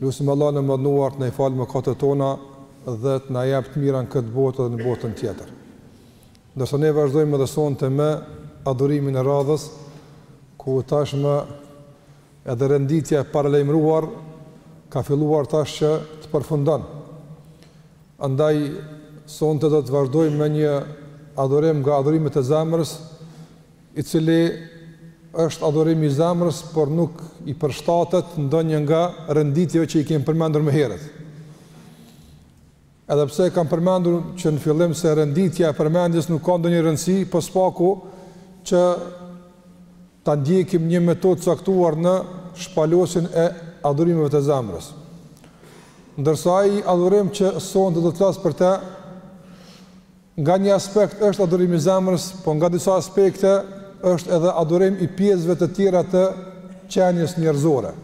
Lusim Allahun e Mëdhnuar të na i falë mëkatet tona dhe të na jap të mirën në këtë botë dhe në botën tjetër. Ndërsa ne vazhdojmë edhe sonte me adhurimin e radhës, ku tashmë edhe renditja e paralajmëruar ka filluar tash që të përfundon. Andaj sonte do të vazhdojmë me një adhurim nga adhurimet e zemrës, i cili është adhurim i zemrës, por nuk i përshtatet ndonjë nga renditjeve që i kemi përmendur më herët. Edhe pse e kam përmendur që në fillim se renditja e përmendjes nuk ka ndonjë rëndësi, po së paku që ta ndjekim një metodë të caktuar në shpalosjen e adhurimeve të zemrës. Ndërsa ai adhurim që sonte do të flas për të Nga një aspekt është adhurim i zemrës, po nga disa aspekte është edhe adhurim i pjesëve të tjera të qenies njerëzore.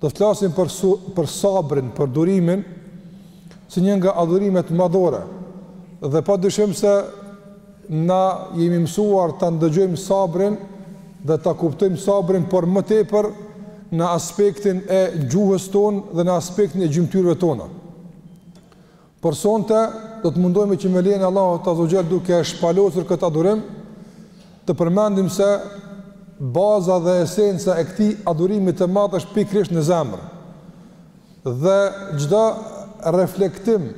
Do të flasim për su, për sabrin, për durimin si një nga adhurimet madhore. Dhe pa dyshim se na jemi mësuar ta ndëgjojmë sabrin dhe ta kuptojmë sabrin, por më tepër në aspektin e gjuhës tonë dhe në aspektin e gjymtyrëve tona. Por sonte do të mundohemi që me lejen e Allahut Azza wa Jall duke e shpalosur këtë adhurim të përmendim se baza dhe esenca e këtij adhurimi të madh është pikërisht në zemër. Dhe çdo reflektim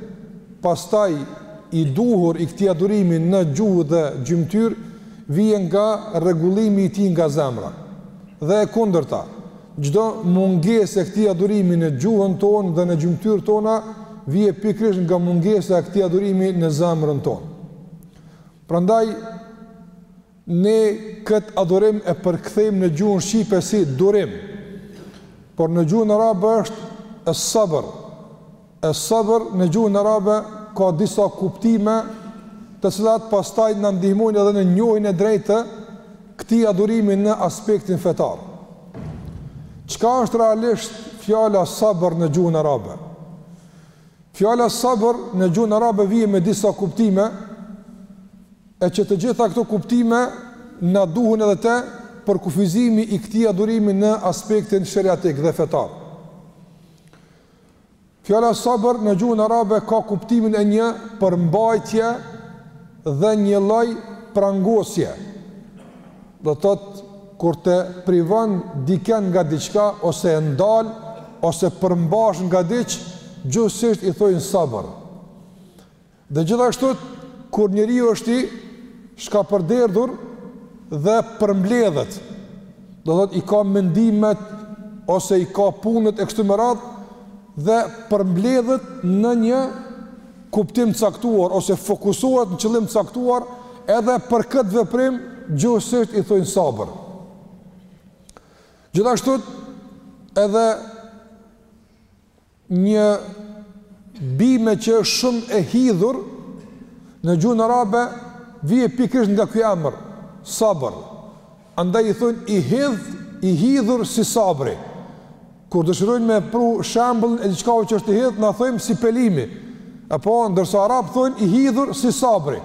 pastaj i duhur i këtij adhurimi në gjuhë dhe gjymtyrë vjen nga rregullimi i tij nga zemra. Dhe e kundërta, Çdo mungesë e këtij adhurimi në gjuhën tonë dhe në gjymtyrë tona vije pikërisht nga mungesa e këtij adhurimi në zemrën tonë. Prandaj ne kët adhurim e përkthejmë në gjuhën shqipe si durim. Por në gjuhën arabe është es-sabër. Es-Sabr në gjuhën arabe ka disa kuptime të cilat pastaj na ndihmojnë edhe në njohjen e drejtë të këtij adhurimi në aspektin fetar. Çka është realisht fjala Sabr në gjuhën arabe? Fjala Sabr në gjuhën arabe vije me disa kuptime e që të gjitha këto kuptime na duhen edhe te përkufizimi i këtij adhurimi në aspektin sheriatik dhe fetar. Fjala sabër në gjuhën arabe ka kuptimin e një përmbajtje dhe një lloj prangosje. Do të thotë kur të privon dikën nga diçka ose e ndal ose përmbash nga diç, gjuhësisht i thojnë sabër. Dhe gjithashtu kur njeriu është i shkapërderdhur dhe përmbledhet, do thotë i ka mendimet ose i ka punët e kështu me radhë dhe përmbledhet në një kuptim të caktuar ose fokusohet në qëllim të caktuar, edhe për këtë veprim gjuhësisht i thonë sabër. Gjithashtu edhe Një bimë që është shumë e hidhur në gjuhën arabe vjen pikërisht nga ky emër, Sabr. Andaj i thonë i hidhtë, i hidhur si sabri. Kur dëshirojmë me pru shembullin e diçkaut që është i hidhtë, na thojmë si pelimi. Apo ndërsa arabët thonë i hidhur si sabri.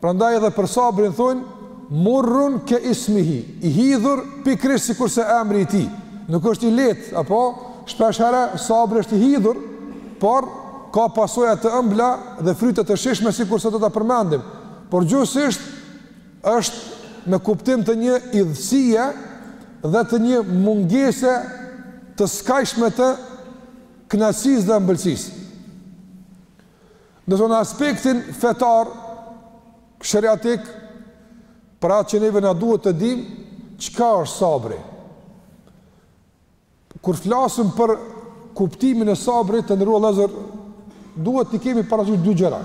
Prandaj edhe për Sabrin thonë murrun ke ismihi, i hidhur pikërisht sikurse emri i tij. Nuk është i lehtë, apo shpesh herë Sabri është i hidhur, por ka pasoja të ëmbla dhe fryte të shijshme sikurse do ta përmendim. Por gjuhësisht është në kuptim të një idhësie dhe të një mungese të skajshme të kënaqësisë dhe ëmbëlsisë. Ndërsa në aspektin fetar, sheriatik, për atë që neve na duhet të dimë, çka është sabri? Kur flasim për kuptimin e sabrit të nderuar vëllezër, duhet t'i kemi parasysh dy gjëra.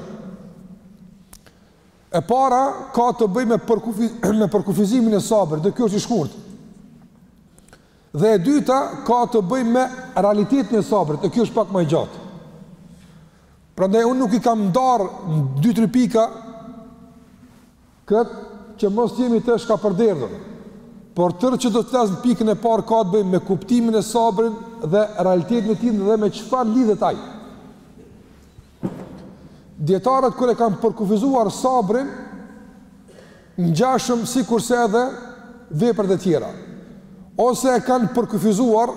E para, ka të bëjë me, përkufi, me përkufizimin e sabrit, dhe ky është i shkurtë. Dhe e dyta ka të bëjë me realitetin e sabrit, e kjo është pak më e gjatë. Prandaj unë nuk i kam ndarë në dy tri pika këtë që mos jemi të shkapërderdhur. Por tërë që do të flas në pikën e parë ka të bëjë me kuptimin e sabrit dhe realitetin e tij dhe me çfarë lidhet ai. Dijetarët kur e kanë përkufizuar sabrin, ngjashëm sikurse edhe veprat e tjera. Ose e kanë përkufizuar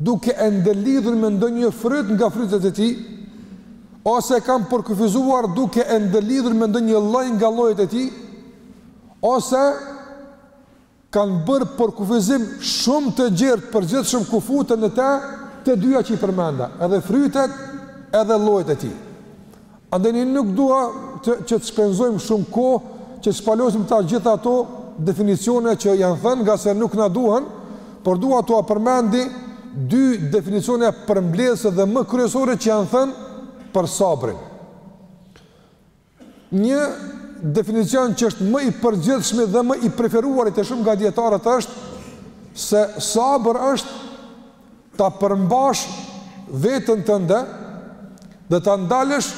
duke e ndërlidhur me ndonjë fryt nga frytet e tij, ose e kanë përkufizuar duke e ndërlidhur me ndonjë lloj nga llojet e tij, ose kanë bërë përkufizim shumë të gjerë të përgjithshëm ku futen në te të dyja që i përmenda, edhe frytet, edhe llojet e tij. Andaj ne nuk dua të që të shpenzojmë shumë kohë që të shpalosim të gjitha ato definicione që janë thënë ngase nuk na duhen, por dua t'ua përmendi dy definicione përmbledhëse dhe më kryesore që janë thënë për sabrin. Një definicion që është më i përgjithshmi dhe më i preferuari te shumë nga dijetarët është se sabër është ta përmbash veten tënde dhe ta ndalësh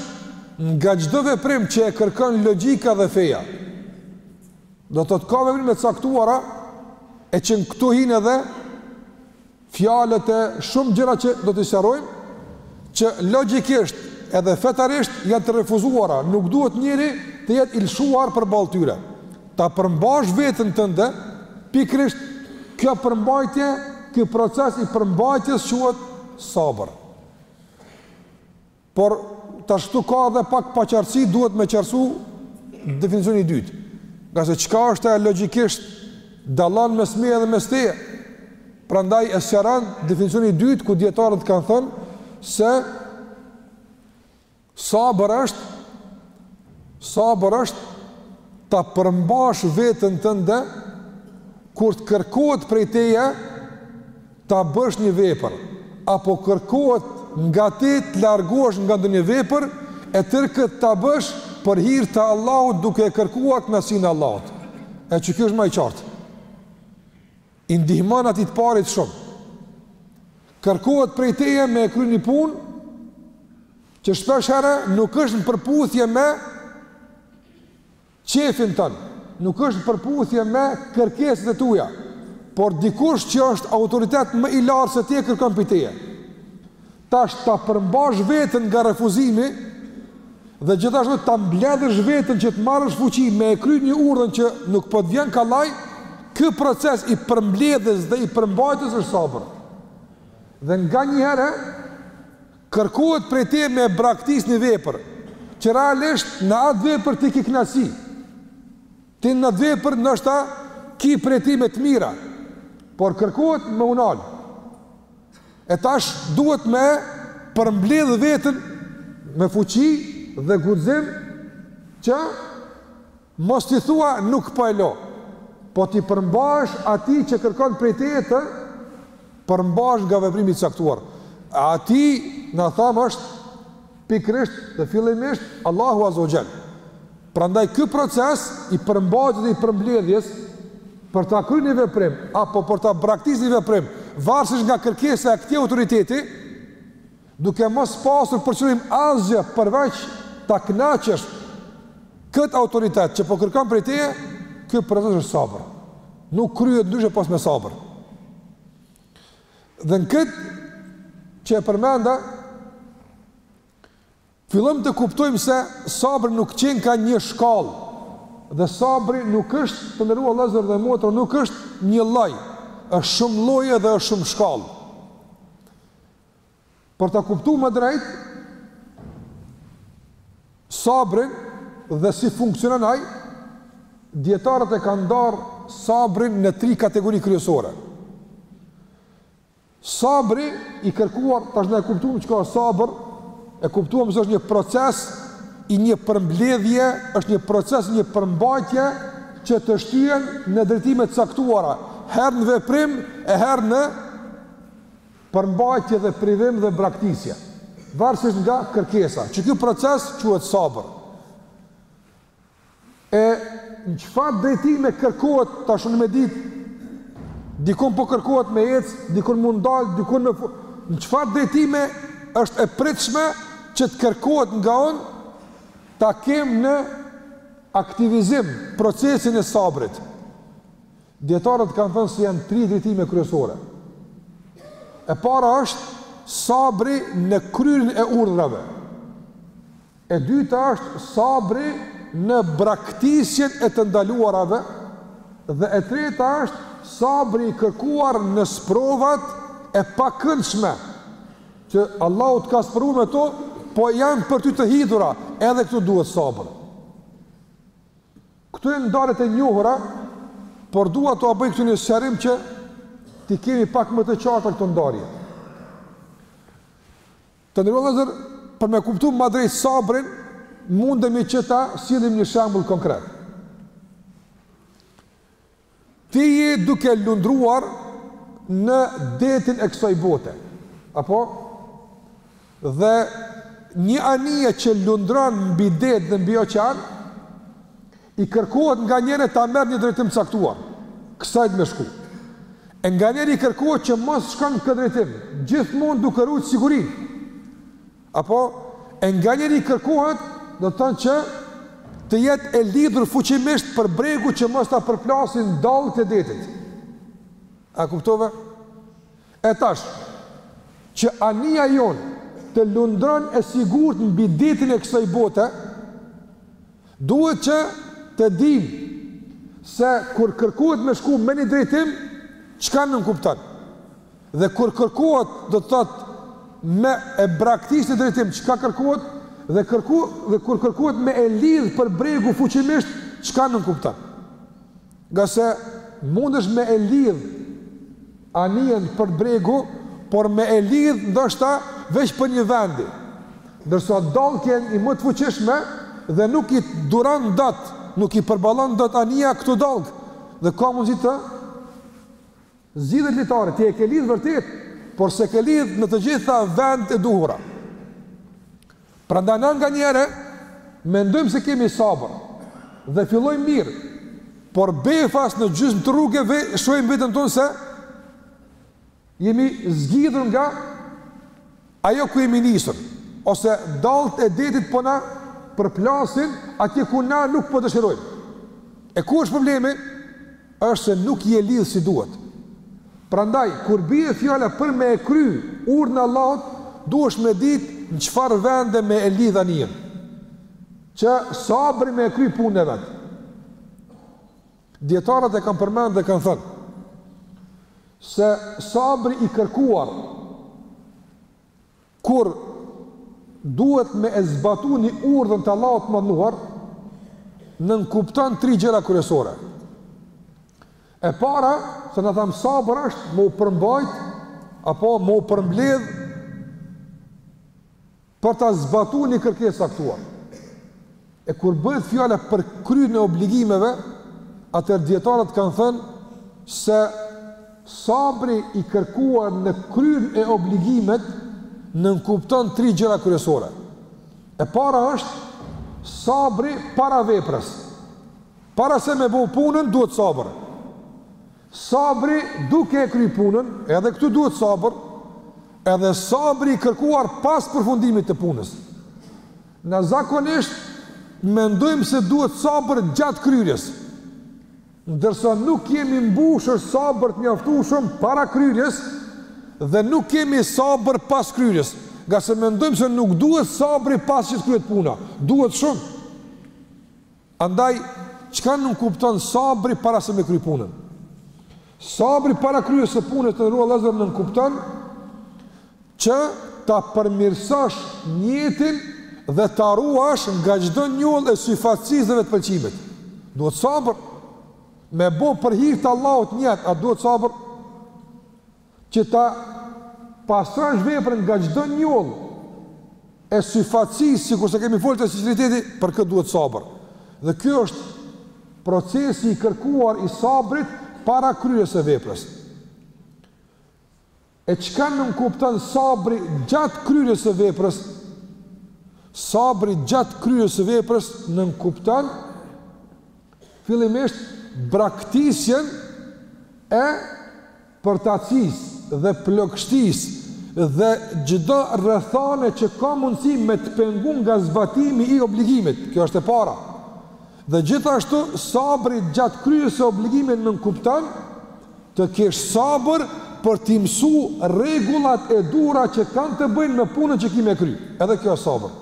nga çdo veprim që e kërkon logjika dhe feja. Do thotë ka veprime të caktuara e që në këtu hin edhe fjalët e shumë gjëra që do t'i sqarojmë që logjikisht edhe fetarisht janë të refuzuara, nuk duhet njeri të jetë i lshuar përballë tyre. Ta përmbash veten tënde, pikërisht kjo përmbajtje, ky proces i përmbajtjes quhet sabër. Por tash këtu ka edhe pak paqartësi, duhet me qartësu definicioni i dytë. Ngase çka është e logjikisht dallon mes meje dhe mes teje. Prandaj e sqaron definicioni i dytë ku dijetarët kanë thënë se sabër është sabër është ta përmbash veten tënde kur të kërkohet prej teje ta bësh një vepër apo kërkohet nga ti të largohesh nga ndonjë vepër e tërë këtë ta bësh për hir të Allahut duke e kërkuar kënaqësinë e Allahut. E që ky është ma i qartë. I ndihmon atij të parit shumë. Kërkohet prej teje me e kry një punë që shpeshherë nuk është në përputhje me qejfin tënd, nuk është në përputhje me kërkesat e tuja, por dikush që është autoritet më i lartë se ti e kërkon prej teje. Tash ta përmbash veten nga refuzimi dhe gjithashtu ta mbledhësh veten që të marrësh fuqi me e kry një urdhër që nuk po të vjen kallaj, ky proces i përmbledhjes dhe i përmbajtjes është sabër. Dhe nganjëherë, Kërkohet prej teje me e braktisë një vepër, që realisht në atë vepër ti ki kënaqësi. Ti në atë vepër ndoshta ki përjetime të mira, por kërkohet me u nal. E tash duhet me përmbledh veten me fuqi dhe guxim që Mos t'i thua nuk po e lo, po t'i përmbahesh atij që kërkon prej teje të përmbahesh nga veprimi i caktuar. E ai na tham është pikërisht dhe fillimisht Allahu Azza wa Jall. Prandaj ky proces i përmbajtjes dhe i përmbledhjes për ta kry një veprim apo për ta braktisë një veprim, varësisht nga kërkesa e këtij autoriteti, duke mos pasur për qëllim asgjë përveç ta kënaqësh këtë autoritet që po kërkon prej teje, ky proces është sabër. Nuk kryhet ndryshe pos me sabër. Dhe në këtë që e përmenda, fillojmë të kuptojmë se sabri nuk qenka një shkallë, dhe sabri nuk është të nderuar vëllezër dhe motra, nuk është një lloj, është shumë lloje dhe është shumë shkallë. Për ta kuptuar më drejt sabrin dhe si funksionon ai, dijetarët e kanë ndarë sabrin në tri kategori kryesore. Sabri i kërkuar, tash ne e kuptuam çka është sabër, e kuptuam se është një proces i një përmbledhje, është një proces i një përmbajtje që të shtyn në drejtime të caktuara, herë në veprim e herë në Përmbajtje dhe privim dhe braktisje, varësisht nga kërkesa, që ky proces quhet sabër. E në çfarë drejtime kërkohet tash unë me ditë? Dikun po kërkohet me ec, dikun m'u ndal, dikun me... Në çfarë drejtime është e pritshme që të kërkohet nga unë ta kem në aktivizim procesin e sabrit. Dijetarët kanë thënë se janë tri drejtime kryesore. E para është sabri në kryerjen e urdhrave. E dyta është sabri në braktisjen e të ndaluarave dhe e treta është sabri i kërkuar në sprovat e pakëndshme që Allahu të ka sprovuar me to, po janë për ty të hidhura, edhe këtu duhet sabër. Këto janë ndarjet e njohura, por dua t'ua bëj këtu një sqarim që t'i kemi pak më të qarta këto ndarje. Të nderuar vëllezër, për me kuptu ma drejt sabrin, mundemi që ta sillim një shembull konkret. Ti je duke lundruar në detin e kësaj bote. Apo? Dhe një anije që lundron mbi det dhe mbi oqean, i kërkohet nga njëherë ta merr një drejtim të caktuar. Kësajde me shku. E nganjëherë i kërkohet që mos shkon në këtë drejtim, gjithmonë duke rujtë sigurinë. Apo, e nganjëherë i kërkohet, do të thotë që të jetë e lidhur fuqimisht për bregu që mos ta përplasin dallgët e detit. A kuptove? E tash, që anija jonë të lundron e sigurt mbi detin e kësaj bote, duhet që të dimë se kur kërkohet me shku në një drejtim, çka nënkupton? Dhe kur kërkohet, do të thotë me e braktis në drejtim çka kërkohet dhe kur kërkohet me e lidh për bregu fuqimisht çka nënkupton. Ngase mundesh me e lidh anijen për bregu, por me e lidh ndoshta veç për një vendi. Ndërsa dallgët jenë më të fuqishme dhe nuk i duron dot, nuk i përballon dot anija këto dallgë dhe ka mundësi të Zgjidhet litari, ti e ke lidh vërtet, por se ke lidh në të gjitha vendet e duhura. Prandaj na nganjëherë mendojmë se kemi sabër dhe fillojmë mirë, por befas në gjysmë të rrugës e shohim vetën tonë se jemi zgjidhur nga Ajo ku jemi nisur, ose dallgët e detit po na përplasin atje ku na nuk po dëshirojmë. E ku është problemi? Është se nuk e ke lidh si duhet. Prandaj kur bie fjala për me e kry urdhrin e Allahut, duhesh me ditë në çfarë vende me e lidh anijen. Që sabri me e kry punën e vet. Dijetarët e kanë përmend dhe kanë thënë se sabri i kërkuar kur duhet me e zbatu një urdhër të Allahut të madhëruar nënkupton tri gjëra kryesore. E para, se na thamë sabër është m'u përmbajt, apo m'u përmbledh për ta zbatu një kërkesë të caktuar. E kur bëhet fjala për kryerjen e obligimeve, atëherë dijetarët kanë thënë se sabri i kërkuar në kryerjen e obligimit nënkupton tri gjëra kryesore. E para është sabri para veprës. Para se me bo punën duhet sabër. Sabri duke e kry punën, edhe këtu duhet sabër, edhe sabri i kërkuar pas përfundimit të punës. Na zakonisht, mendojmë se duhet sabër gjatë kryerjes, ndërsa nuk jemi mbush me sabër të mjaftueshëm para kryerjes, dhe nuk kemi sabër pas kryerjes, ngase mendojmë se nuk duhet sabri pasi që të kryhet puna, duhet shumë. Andaj, çka nënkupton sabri para se me kry punën? Sabri para kryerjes së punës të nderuar vëllezër nënkupton që ta përmirësash nijetin dhe ta ruash nga çdo njollë e syfaqësisë dhe vetëpëlqimit. Duhet sabër, me bo për hir të Allahut nijet, a duhet sabër? që ta pastrosh veprën nga çdo njollë e syfaqësisë, sikur se kemi folë të sinceriteti, për këtë duhet sabër. Dhe ky është procesi i kërkuar i sabrit para kryerjes së veprës. E çka nënkupton sabri gjatë kryerjes së veprës? Sabri gjatë kryerjes së veprës nënkupton fillimisht braktisjen e përtacisë dhe plogështisë dhe çdo rrethane që ka mundësi me të pengu nga zbatimi i obligimit, kjo është e para, dhe gjithashtu sabri gjatë kryerjes së obligimit nënkupton të kesh sabër për t'i mësu rregullat e duhura që kanë të bëjnë me punën që ki me kry, edhe kjo është sabër.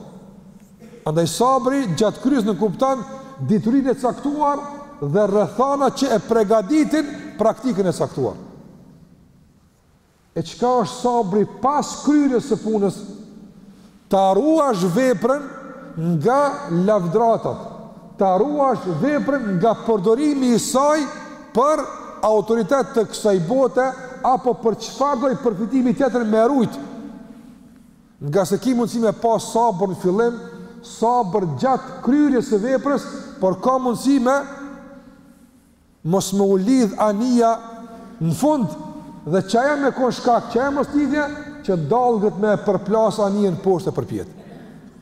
Andaj sabri gjatë kryerjes nënkupton diturinë e caktuar dhe rrethanat që e pregaditin praktikën e caktuar. E çka është sabri pas kryerjes së punës? Ta ruash veprën nga lavdëratat, ta ruash veprën nga përdorimi i saj për autoritet të kësaj bote, apo për çfarëdo përfitimi tjetër me rujtë. Ngase ki mundësi me pas sabër në fillim, sabër gjatë kryerjes së veprës, por ka mundësi me mos me u lidh anija në fund dhe qajo me kon shkak, qajo moslidhje që dallgët me e përplas anijen poshtë e përpjetë.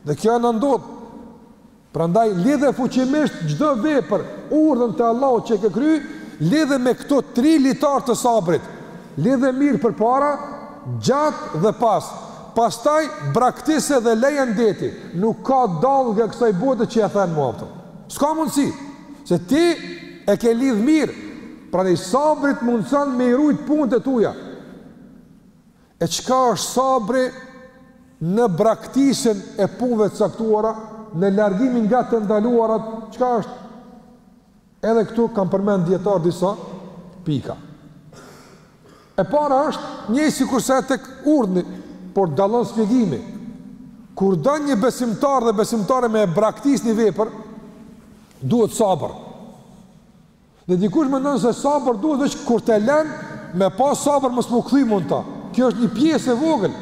Dhe kjo na ndodh. Prandaj lidhe fuqimisht çdo vepër, urdhër të Allahut që e ke kry, lidhe me këto tri litar të sabrit, lidhe mirë përpara, gjatë dhe pas, pastaj braktise dhe leje n'deti, nuk ka dallgë e kësaj bote që e then më aftë. S'ka mundësi, se ti e ke lidh mirë, prandaj sabri t'mundëson me i rujt punët e tuja. E çka është sabri në braktisjen e punëve të caktuara, në largimin nga të ndaluarat, çka është? Edhe këtu kanë përmend dijetarët disa pika. E para është njëjtë sikurse tek urdhri, por dallon shpjegimi. Kur do një besimtar dhe besimtare me braktis një vepër, duhet sabër. Dhe dikush mendon se sabër duhet veç kur të lën me pas sabër mos m'u kthy mun ta. Kjo është një pjesë e vogël.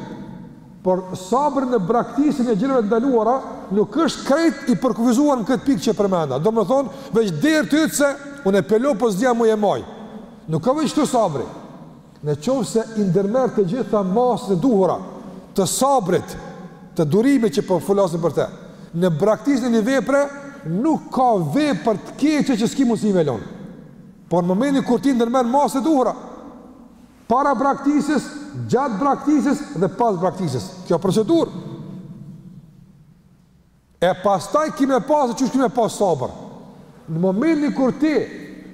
Por sabri në braktisjen e gjërave të ndaluara nuk është krejt i përkufizuar në këtë pikë që përmenda. Domethënë veç deri të yt se unë pelo po s'dija më e maj. Nuk ka veç këtu sabri. Në qoftë se i ndërmerr të gjitha masat e duhura të sabrit, të durimit që po flasim për të, në braktisjen e një vepre nuk ka vepër të keqe që s'ki mundësi me e lonë. Por në momentin kur ti ndërmerr masat e duhura, para braktisjes, gjatë braktisjes dhe pas braktisjes, kjo procedurë E pastaj ki me pasë, qysh ki me pasë sabër? Në momentin kur ti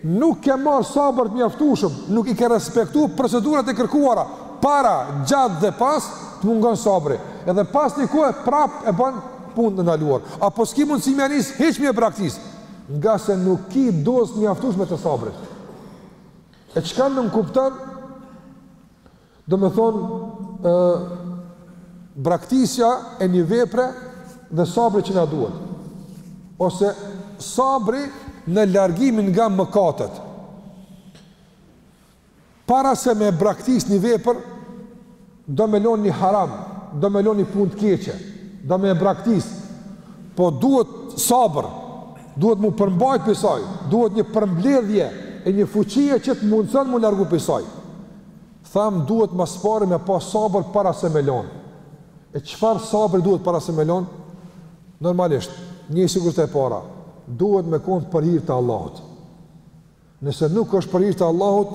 nuk ke marrë sabër të mjaftushëm, nuk i ke respektu procedurat e kërkuara, para, gjatë dhe pas, të mungon sabri. Edhe pas një kohe, prap e ban punë të ndaluar. Apo s'ki mundësi me nisë, hiç me e braktisë. Ngase nuk ki dozë të mjaftushme të sabrit. E çka nënkupton? Domethonë, ë braktisja e një vepre dhe sabri që na duhet. Ose sabri në largimin nga mëkatet. Para se me braktis një vepër, do me lon një haram, do me lon një punë të keqe, do me braktis. Po duhet sabër, duhet mu përmbajt pi saj, duhet një përmbledhje e një fuqie që të mundëson mu largu pi saj. Thamë duhet më së pari me pas sabër para se me e lonë. E çfarë sabri duhet para se me e lonë? Normalisht, nijeti sigurisht e para, duhet me kon për hir të Allahut. Nëse nuk është për hir të Allahut,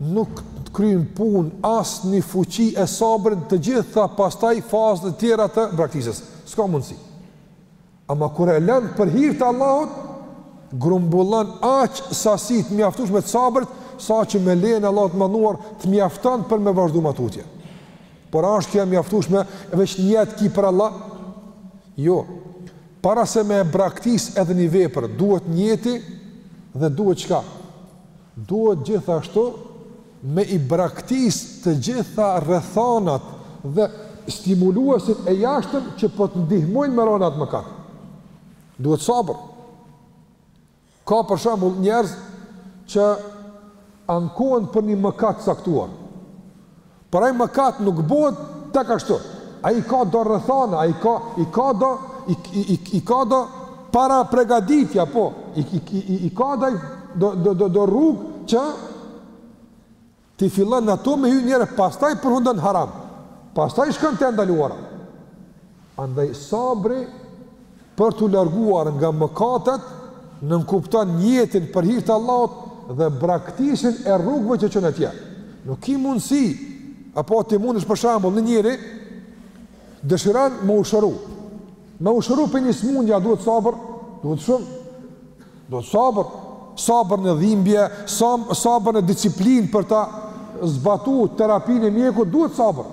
nuk të kryen punë asnjë fuqi e sabrit në të gjitha pastaj fazat e tjera të braktisjes. S'ka mundësi. Ama kur e lën për hir të Allahut, grumbullon aq sasi të mjaftushme të sabrit, saqë me lejen e Allahut të Madhnuar të mjafton për me vazhdu ma tutje. Por a është kjo e mjaftushme veç nijet ki për Allah? Jo. Para se me braktis edhe një vepër, duhet nijeti dhe duhet çka? Duhet gjithashtu me i braktis të gjitha rrethanat dhe stimuluesit e jashtëm që po të ndihmojnë me ra n'at mëkat. Duhet sabër. Ka për shembull njerëz që ankohen për një mëkat t'caktuar. Por ai mëkat nuk bohet tek ashtu. Ai i ka do rrethana, ai ka i ka do i i i, i ka do para pregaditja, po i i i, i ka do do do do, do rrugë që ti fillon ato me hy njëherë, pastaj përfundon n'haram. Pastaj shkon te e ndaluara. Andaj sabri për t'u larguar nga mëkatet nënkupton jetën për hir të Allahut dhe braktisjen e rrugëve që çojnë atje. Nuk ki mundësi apo t'i mundesh për shembull në njëri dëshiron me u shëru. Me u shëru për një smundje a duhet sabër? Duhet shumë. Duhet sabër, sabër në dhimbje, sabër në disiplinë për ta zbatu terapinë e mjekut, duhet sabër.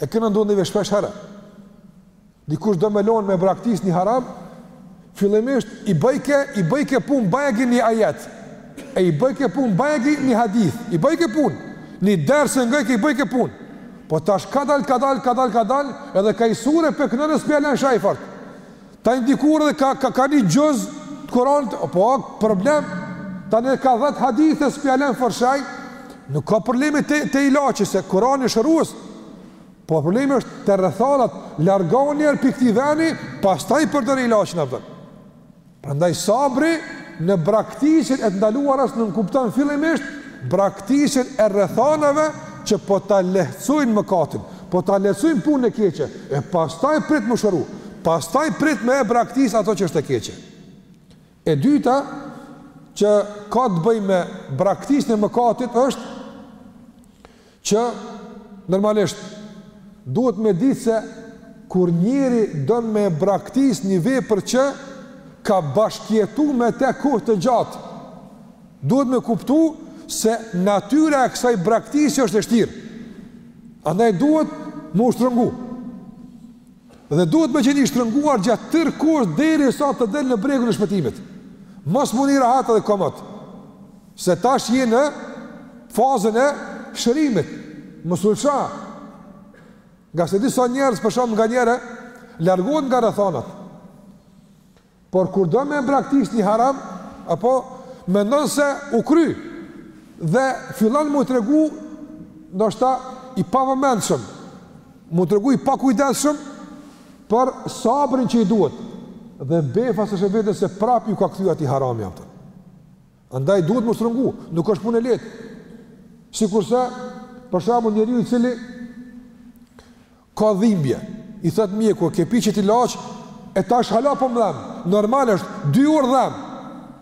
E ke menduar ndonjë shpesh herë? Dikush domethënë me braktis një haram, fillimisht i bajke, i bajke punë, bajke një ajet, e i bajke punë, bajke një hadith, i bajke punë, një ders e ngojke, i bajke punë, po tash kadalë, kadalë, kadalë, kadalë, edhe ka i sure për kënë nësë për e lenë shajfart. Ka një dikur dhe ka ka ka një xhuz të Kur'anit, po problem tani ka 10 hadithe s'po ja lën forshaj, nuk ka problem te te ilaçi se Kur'ani është shërues. Po problemi është te rrethanat, largohu njerë pi këtij veni, pastaj përdore ilaçin apo. Prandaj sabri në braktisjen e të ndaluarës nënkupton fillimisht braktisjen e rrethanave që po ta lehtësojnë mëkatin. Po ta lehtësojnë punën e keqe, e pastaj prit m'u shëru, pastaj prit me e braktis ato që është e keqe. E dyta, që ka të bëj me braktisjen e mëkatit është, që normalisht, duhet me ditë se kur njeri don me e braktis një vepër që ka bashkjetu me te kohë të gjatë, Duhet me kuptu se natyra e kësaj braktisje është e shtirë. Andaj duhet me u shtrëngu. Dhe duhet me qenë i shtrënguar gjatë tërë kohës derisa të del në bregun e shpëtimit. Mos me u ni rahat edhe komot. Se tash je në fazën e shërimit. Më sulqa. Ngase disa njerëz për shembull nganjëherë, largohet nga rrethanat. Por kur do me e braktis një haram, apo, mendon se u kry, dhe fillon m'u tregu, ndoshta i pavëmendshëm, m'u tregu i pakujdesshëm, për sabrin që i duhet, dhe befas e sheh veten se prap iu ka kthy atij harami apo. Andaj duhet m'u shtrëngu, nuk është punë e lehtë. Sikurse, për shembull njeriu i cili, Ka dhimbje. I thotë mjeku, e ke pi qëtë ilaç? E tash hala po më dhemb. Normal është, dy orë dhemb.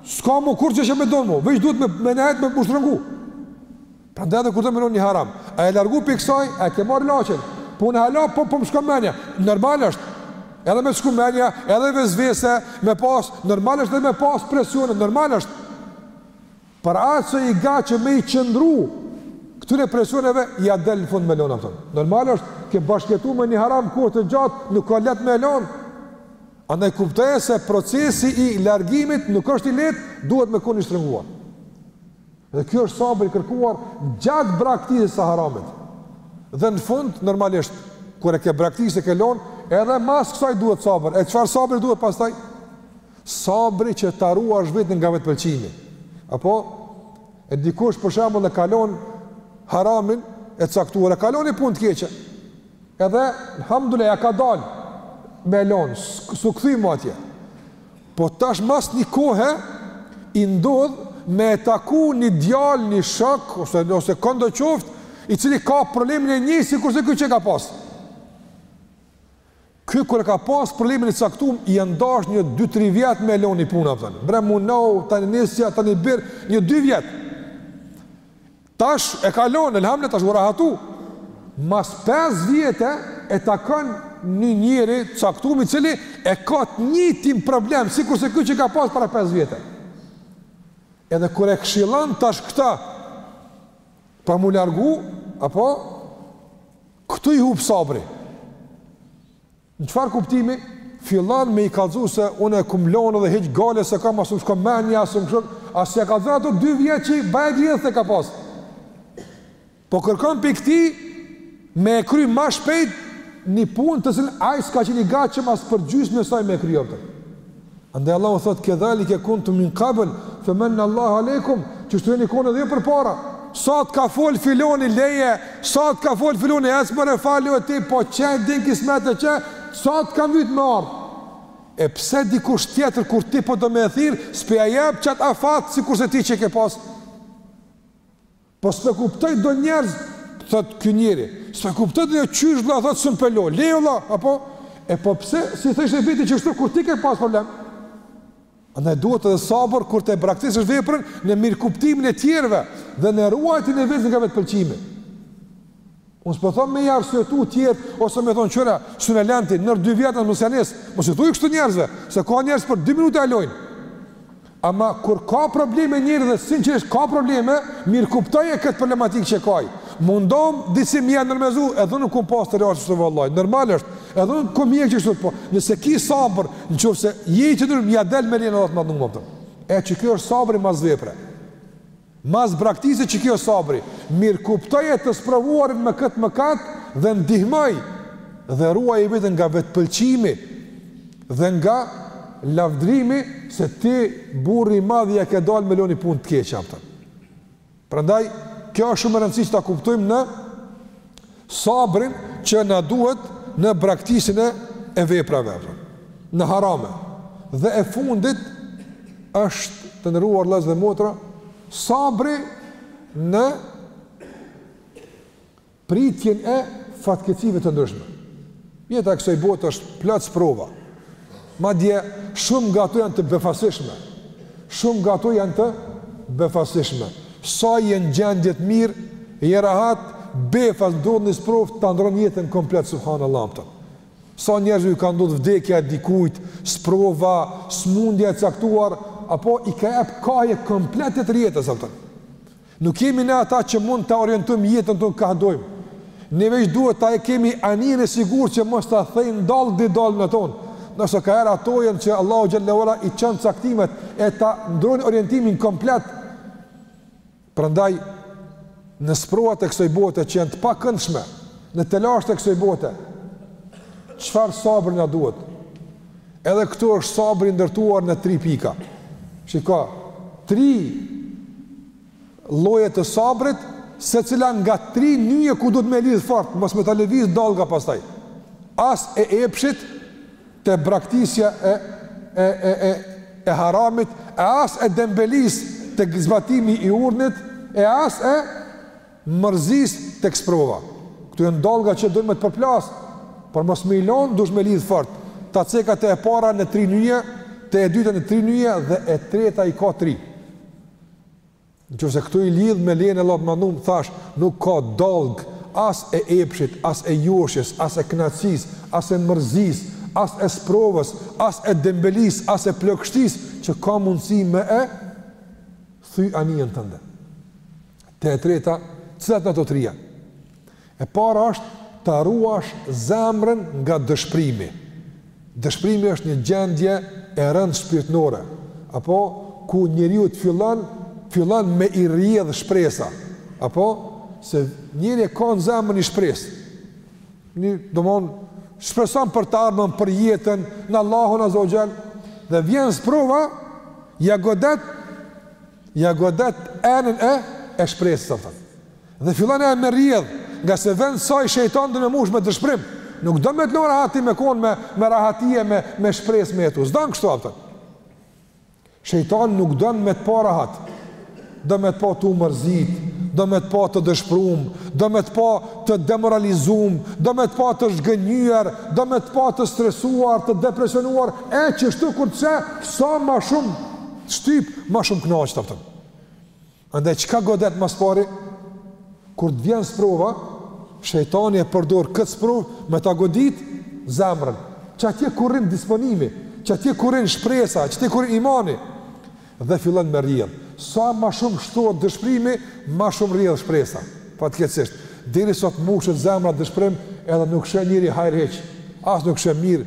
S'ka m'u kry çe me t'dhimt mo, veç duhet me, me nejtë me u shtrëngu. Prandaj edhe kur të menon një haram. A e largu prej kësaj, a e ke marrë ilaçin. Po hala, po, po më shkon menja. Normal është. Edhe me shkue menja, edhe vesvese, me pas, normal është dhe me pas presione, normal është. Për aq sa i gatë që me i qëndru këtyre presioneve ja del në fund me lënë ato. Normal është ke bashkëjetu me një haram kohë të gjatë, nuk ka lehtë me lënë. Andaj kuptoje se procesi i largimit nuk është i lehtë, duhet me kon i shtrënguar. Dhe kjo është sabër i kërkuar gjatë braktisjes së haramit. Dhe në fund normalisht kur e ke braktisë ke lënë, edhe mas kësaj duhet sabër. E çfarë sabri duhet pastaj? Sabri që ta ruash veten nga vetpëlqimi. Apo e dikush për shembull e ka lon haramin e caktuar, e ka lon ni punë të keqe. Edhe alhamdulillah ja ka dal me lon, s'u kthy mo atje. Po tash mas një kohë i ndodh me e taku një djalë, një shok ose ose këndo qoftë, i cili ka problemin e njëjtë sikurse ky që ka pas. Ky kur e ka pas problemin e caktum, i janë dash një 2-3 vjet me lon ni punë. Bre munou, tani nisja, tani bjer, një 2 vjet. Tash e ka lënë, elhamdullah tash u rahatu. Mas 5 vjete e takon një njeri të caktum i cili ka të njëjtin problem sikurse ky që ka pas para 5 vjete. Edhe kur e këshillon tash këta pa mu largu, apo Këtu i hup sabri. Në çfarë kuptimi? Fillon me i kallzu se unë e kum lënë edhe hiç gale se kam as m'shkon mendja as m'shkon, as ja kallzon ato dy vjet që bëj e gjithë të ka pas. Po kërkon prej këtij me e kry ma shpejt një punë të cilën ai s'ka qenë i gatshëm as për gjysmën e saj me e kry jopëtër. Andaj Allahu thotë kedhalike kuntum min qabl famanna Allahu alejkum, qështu jeni konë edhe ju përpara. Sa të ka fol filoni leje, sa të ka fol filoni ec mër falu e ti, po çe din kismet e çe, sa të ka vyt me ardh. E pse dikush tjetër kur ti po do me e thirr, s'po ja jap çat afat sikurse ti që e ke pas? Po s'pe kuptoj do njerëz, thot ky njeri, s'pe kuptoj do qysh vla, thot s'un pelo, leje vlla, apo, e po pse, si thojshe vetit qështu kur ti ke pas problem, andaj duhet edhe sabër kur ta braktisësh veprën në mirëkuptimin e tjerve dhe në ruajtjen e vetes nga vetëpëlqimi. Unë s'po thom me i arsyetu tjerë ose me thon qëra, s'una lenti nër dy vjet mos ja nis. Mos i thuaj kështu njerëzve, se ka njerëz për 2 minuta e lojnë. Ama kur ka probleme njeri dhe sinqerisht ka probleme, mirëkuptoje këtë problematikë që ka. Mundohu disi me ia ndërmezu, edhe unë kum pas të rrallë kështu vallaj. Normal është. Edhe unë kum hjek kështu po. Nëse ki sabër, nëse je i çdo mja del me rinë edhe të madh nuk më vjen. E çka është sabri mas vepre? Mos braktise që kjo është sabri, mirëkuptoje të sprovuarin me këtë mëkat dhe ndihmoje dhe ruaje veten nga vetëpëlqimi dhe nga lavdërimi se ti burri i madh ia ke dalë me lon një punë të keqe. Prandaj kjo është shumë e rëndësishme ta kuptojmë në Sabrin që na duhet në braktisjen e e veprave apo në harame. Dhe e fundit është të nderuar vëllezër dhe motra sabri në pritjen e fatkeqësive të ndryshme. Jeta e kësaj bote është plot sprova. Madje shumë nga ato janë të befasishme. Shumë nga ato janë të befasishme. Sa je në gjendje të mirë, je rahat, befas ndodh një sprovë ta ndrron jetën komplet subhanallahu. Sa njerëzve ju ka ndodhur vdekja e dikujt, sprova, sëmundja e caktuar, apo i ka jap kahje komplet tjetër jetës ata. Nuk jemi ne ata që mund ta orientojmë jetën tonë kah dojmë. Ne veç duhet ta e kemi anijen e sigurt që mos ta thejnë dallgët anijen tonë. Ndërsa ka erëra ato janë që Allahu xhele ue ala i çon caktimet e ta ndrrojnë orientimin komplet. Prandaj në sprovat e kësaj bote që janë të pakëndshme, në telashet e kësaj bote, çfarë sabër na duhet? Edhe këtu është sabri i ndërtuar në tri pika. Shiko, tri lloje të sabrit, secila nga tri nyje ku duhet me e lidhë fort, mos me të lëviz dallga pastaj. As e epshit te braktisja e, e, e, e, e haramit, e as e dembelisë tek zbatimi i urdhnit, e as e Mërzisë tek sprova. Këto janë dallgë që dojnë me të përplas, por mos me i lënë dush me lidh fort. Ta ceka te e para në tri nyje, te e dyta në tri nyje edhe e treta i ka tri. Në qoftë se këto i lidh me lejen e Allahut të Madhëruar, thash, nuk ka dallgë as e epshit, as e joshjes, as e kënaqësisë, as e mërzisë, as e sprovës, as e dembelisë, as e plogështisë që ka mundësi me e thy anijen tënde. Te e treta, cilat janë ato tria? E para është ta ruash zemrën nga dëshprimi. Dëshprimi është një gjendje e rëndë shpirtnore, apo ku njeriut i fillon, fillon me i rrjedhë shpresa, apo se njeriu e ka në zemër një shpresë, një, domethënë, shpreson për të ardhmen, për jetën, në Allahun Azze ue xhel, dhe vjen sprova, ia godet, Ja godet enën e e shpresës apton. Dhe fillon ena me rrjedh, ngase vend saj shejtani don me mush me dëshprim. Nuk don me të lon rahat ti me kon me me rahati e me me shpresë me jetu. S'don kështu apton. Shejtan nuk don me të pa rahat. Do me të pa tu mërzit, do me të pa të dëshprum, do me të pa të demoralizum, do me të pa të zhgënjyer, do me të pa të stresuar, të depresionuar, e qështu kur të she, sa ma shumë Shtyp, ma shumë knaqet, apton. Andaj, çka godet ma s'pari? Kur të vjen sprova, shejtani e përdor këtë sprovë me ta godit zemrën. Qatje ku rrin disponimi, qatje ku rrin shpresa, qatje ku rrin imani. Dhe fillon me rrjedh. Sa ma shumë shtohet dëshprimi, ma shumë rrjedh shpresa. Fatkeqësisht, derisa t'mushet zemra dëshprim edhe nuk she njeri hajr hiç. As nuk she mirë,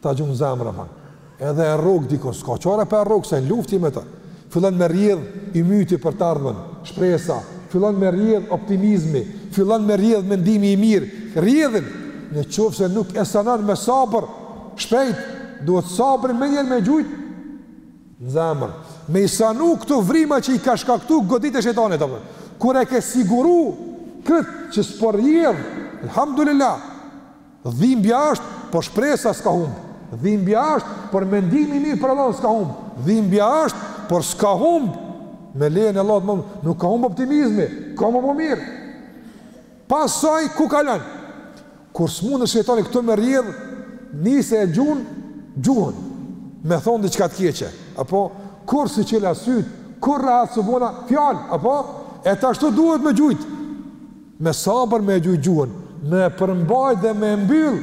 Ta gjun zemrën bam. Edhe e rrok dikon, s'ka çare pa e rrok se n'luftë je me të. Fillon me rrjedh ymyti për të ardhmen, shpresa, fillon me rrjedh optimizmi, fillon me rrjedh mendimi i mirë, rrjedhin në qoftë se nuk e sanon me sabër, shpejt duhet sabrin menjëherë me gjujt në zemër. Me i sanu këto vrima që i ka shkaktu goditja e shejtanit, apton. kur e ke siguru këtë që s'po rrjedh, alhamdulillah, Dhimbja është, por shpresa s'ka humb. Dhimbja është, por mendimi i mirë për Allahun s'ka humb. Dhimbja është, por s'ka humb. Me lejen e Allahut më nuk ka humb optimizmi, ka m'u bo mirë. Pastaj ku kalon? Kur s'mundet shejtani këtu me rrjedh, nis e gjun, gjuhën me thon diçka të keqe, apo kur s'i çela syt, kur rahat s'u bona, fjalë, apo e tash ktu duhet me gjujt. Me sabër me e gju gjuhën, me e përmbajt dhe me e mbyll,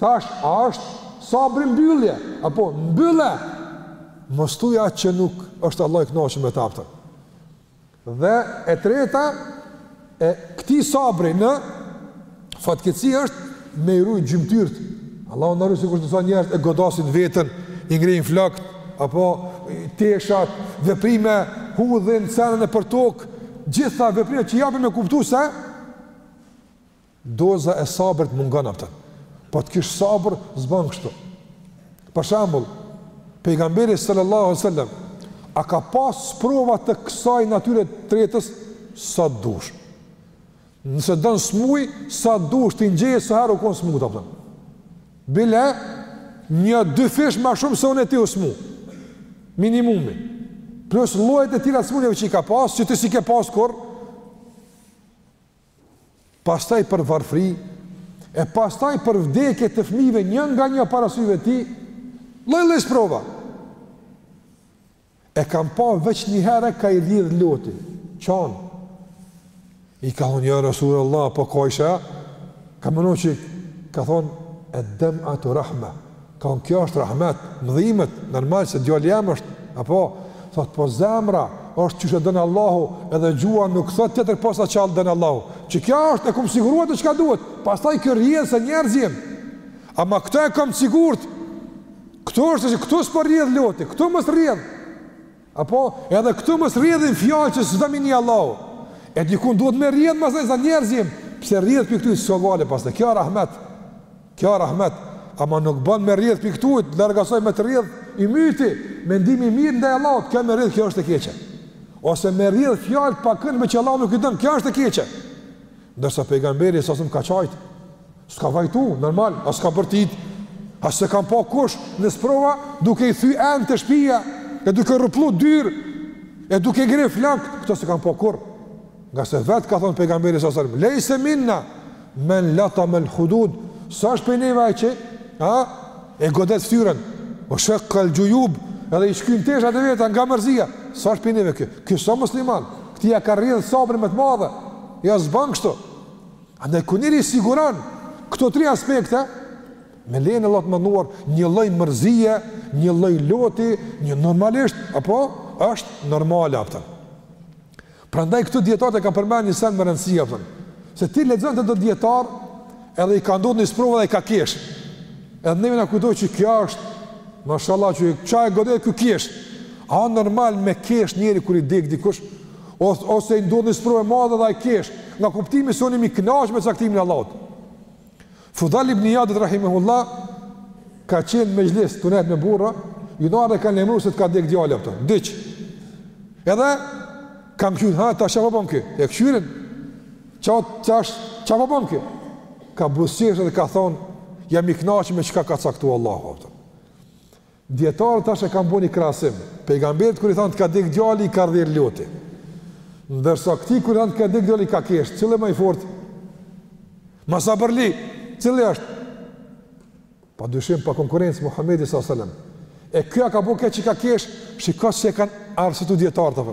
thash, a është sabri mbyllje, apo mbylle, mos thuj atë që nuk është Allah i kënaqur me ta apton. Dhe e treta, e këtij sabri në fatkeqësi është, me i rujt gjymtyrt. Allahu na ru sikur disa njerëz e godasin veten, i ngrehin flokët apo teshat, veprime hudhin senet përtok, gjitha veprime që japin me kuptu se doza e sabrit mungon apton. Po të kish sabër, s'bën kështu. Për shembull, pejgamberi sallallahu alajhi wasallam a ka pas sprova të kësaj natyre të tretës sa dush. Nëse don smuj, sa dush ti njehe sa herë u kon smut apton. Bile një dyfish ma shumë se unë e ti u smu. Minimumi. Plus llojet e tjera të smunjave që i ka pas, që ti s'i ke pas kurr. Pastaj për varfëri e pastaj për vdekje të fëmijëve një nga një para syve tij, lloj-lloj sprova. E kanë pa veç një herë ka i rrjedh loti, qan. I ka thonë ja Resulullah, po kajshe? Ka mënuar që ka thonë ed-dem'atu rahme. Ka thonë kjo është rahmet, më dhimet, normal se djali jem është, apo thot po zemra është qysh don Allahu, edhe gjuha nuk thot tjetër pos ça don Allahu. Që kjo është e kom siguruar atë çka duhet. Pastaj kjo rrjedh se njerëz jemi. Ama këto e kam sigurt Këtu është që këtu s'po rrjedh loti, këtu mos rrjedh. Apo edhe këtu mos rrjedhin fjalë që s'do m'i ni Allahu. E diku duhet me rrjedh masi se njerëz jemi, pse rrjedh pi këtu s'ka vale pastaj. Kjo rahmet. Kjo rahmet. Ama nuk bën me rrjedh pi këtu, larg asaj me të rrjedh ymyti, mendimi i mirë ndaj Allahut, kjo me rrjedh kjo është e keqe. Ose me rrjedh fjalë pakëndshme që Allahu nuk i don, kjo është e keqe. Ndërsa pejgamberi alejhi selam ka qajt, s'ka vajtu, normal, as ka bërtit, as s'e ka pa kush në sprova, duke i thy enë te shpia, e duke rrapllu dyer, e duke gre flokë, këto s'e kanë pa kurrë. Ngase vetë ka thonë pejgamberi alejhi selam, lejse minna men latame l-hudud, s'është prej neve ai që, a, E godet fytyrën, ve shekkal xhujub, edhe i shkynë teshat e veta nga mërzia, s'është pi neve ky, ky s'a musliman, këtij i ka rrjedhë sabri me të madhe, ja s'ban kështu. Andaj kur njeri i siguron, këto tri aspekte, me lejnë e lotë mënuar, një lloj mërzie, një lloj loti, një normalisht, apo është normale a kupton. Prandaj këtu dietarët e kanë përmendur një send me rëndësi a kupton se ti lexon te do dietarë edhe i ka ndodhur një sprovë dhe ai ka kesh. Edhe neve na kujtohet që ky është mashallah që ça e godet ky kesh. A është normal me kesh njeri kur i dek dikush ose ose i ndodh një sprovë e madhe dhe ai kesh. Nga kuptimi se unë jam i kënaq me caktimin e Allahut. Fudajl ibn Ijad rahimahullah ka qenë n'mexhlis tu nejt me burra, ju ardh e ka lajmëru se të ka dek djali, a kupton. Diq. Edhe kanë kqyr tash ça po bën ky? E kqyrin. Ça tash, ça po bën ky? Ka buzëqesh dhe ka thonë jam i kënaqur me çka ka caktuar Allahu, a kupton. Dietarët tash e kanë bë një krahasim. Pejgamberit kur i thanë të ka dek djali i ka rrjedh loti. Ndërsa këtij kur i thanë të ka dek djali ka kesh, cili më i fortë? Ma sabërli, cili është? Pa dyshim pa konkurrencë Muhamedi sallallahu alajhi wasallam. E ky a ka bo keq që ka kesh, shiko si e kanë arsyetu dietarët.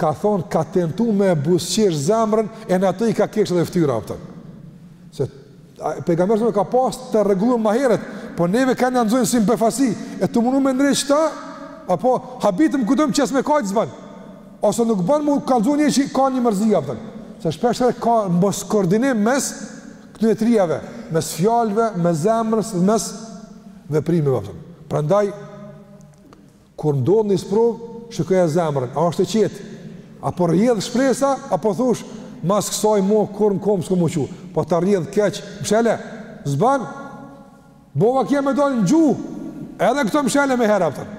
Ka thonë, ka tentu me buzëqesh zemrën, e në atë i ka kesh edhe ftyra, a kupton. Se Pejgamberi alejhi selam e ka pas të rregulluar më herët, po neve kanë me na nxanë si në befasi, e tu u mundu me ndreq këto, apo habitim kujtojmë qesh, me kajt s'ban. Ose nuk bën me u kallxu njeri që ka një mërzi, a kupton. Se shpesh edhe ka moskoordinim mes këtyre trijave, mes fjalëve, mes zemrës, mes veprimeve, a kupton. Prandaj Kur ndodh një sprovë, shikoje zemrën, a është e qetë, apo rrjedh shpresa, apo thush, mas kësaj mo, kur në komë s'ko m'u çu, po ta rrjedh keq, mshele, s'ban, bo vaki e me dalë në gjuhë, edhe këto mshele menjëherë, a kupton.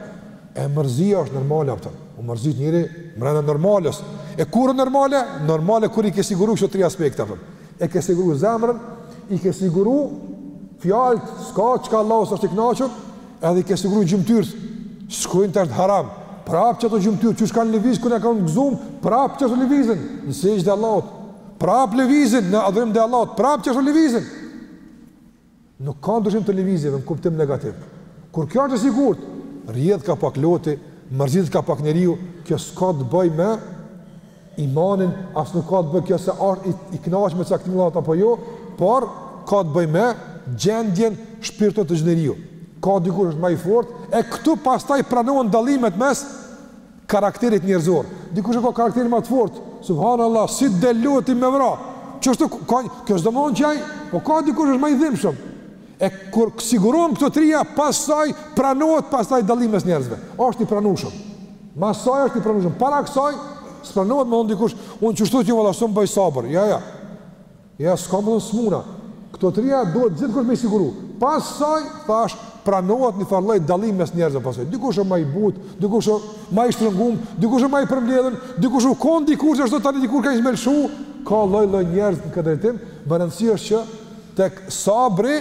E mërzia është normale, a kupton, u mërzit njeri, mrena normalës, e kur normale, normale kur i ke siguru këto tri aspekte, a kupton, e ke siguru zemrën, i ke siguru fjalët, s'ke thanë çka Allahu s'është i knaqur, Edhe i ke siguru gjymtyrët, s'kujna të është haram. Prapë qato gjymtyrë, qysh kanë lëviz, kur ke kanë gëzum, prapë qashtu lëvizin, në sexhde Allahut. Prapë lëvizin, në adhurim të Allahut, prapë qashtu lëvizin. Nuk ka ndryshim të lëvizjeve, në kuptim negativ. Kur kjo është e sigurët, rrjedh ka pak loti, mërzitet ka pak njeriu, kjo s'ka të bëjë me imanin, as nuk ka të bëjë kjo se a është i, i kënaqur me caktimin e Allahut apo jo, por ka të bëjë me gjendjen shpirtore të njeriut. Ka dikush është më i fortë e këtu pastaj pranohen dallimet mes karakterit njerëzor. Dikush ka karakterin më të fortë, subhanallahu, si me lut me vra. Qashtu ka, kjo s'do me thonë që ai, po ka dikush është më i dhimbshëm. E kur sigurohen këto trija, pastaj pranohet pastaj dallimi mes njerëzve. Është i pranueshëm. Masaj është i pranueshëm. Para kësaj s'pranohet me thonë dikush, unë qashtu valla s'un boj sabër. Jo, jo. Ja s'ka me thonë s'muna. Këto trija duhet gjithkush me i siguru. Pastaj thash pranohet një farë lloj dallimi mes njerëzve pastaj. Dikush është më i butë, dikush është më i shtrëngum, dikush është më i përmbledhur, dikush u kon dikur ashtu tani dikur ka u mbëlshu, ka lloj-lloj njerëz në këtë drejtim, me rëndësi është që tek sabri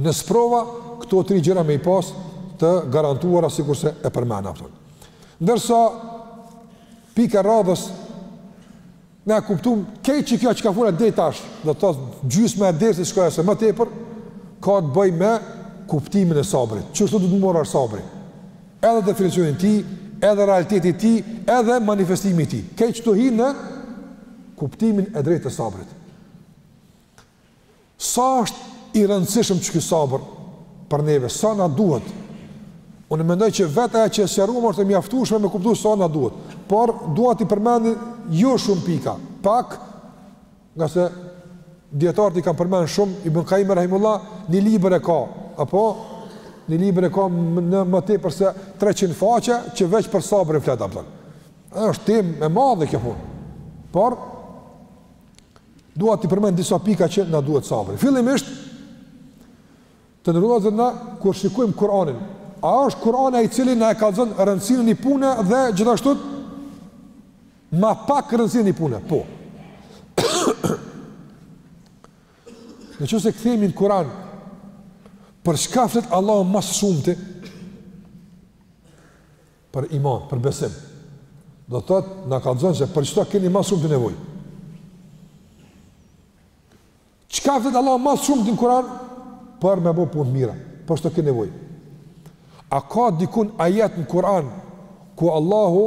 në sprova këto tri gjëra me i pas të garantuara sikurse e përmena, a kupton. Ndërsa, pika e radhës, ne e kuptum, krejt qikjo çka u fol deri tash, ndoshta gjysma e dersit shkoi e më tepër, ka të bëjë me kuptimin e sabrit, çka do me thanë sabri, edhe definicioni i tij, edhe realiteti i tij, edhe manifestimi i tij, krejt qetu hin në kuptimin e drejtë të sabrit. Sa është i rëndësishëm qiky sabër për neve, sa na duhet? Unë mendoj që vetë ajo që sqaruam është e mjaftueshme me kuptu sa na duhet. Por dua t'i përmendi jo shumë pika, pak ngase dijetarët i kanë përmend shumë Ibn Kajim rahimehullah ni libër e ka, apo ni libër e ka në më tepër se 300 faqe që veç për sabrin flet, a kupton. Është temë e madhe kjo punë. Por Dua të përmend disa pika që na duhet sabri. Fillimisht të nderuar na kur shikojmë Kur'anin. A është Kur'ani ai i cili na e ka thënë rëndësinë e një pune dhe gjithashtu ma pak rëndësinë e një pune? Po. Në qoftë se kthehemi në Kur'an, për çka flet Allahu ma së shumti, për iman, për besim. Do të thotë, na ka thënë se për qato keni ma së shumti nevojë. Çka flet Allahu ma së shumti në Kur'an për me bo punë të mira, për qato keni nevojë. A ka dikun ajet në Kur'an ku Allahu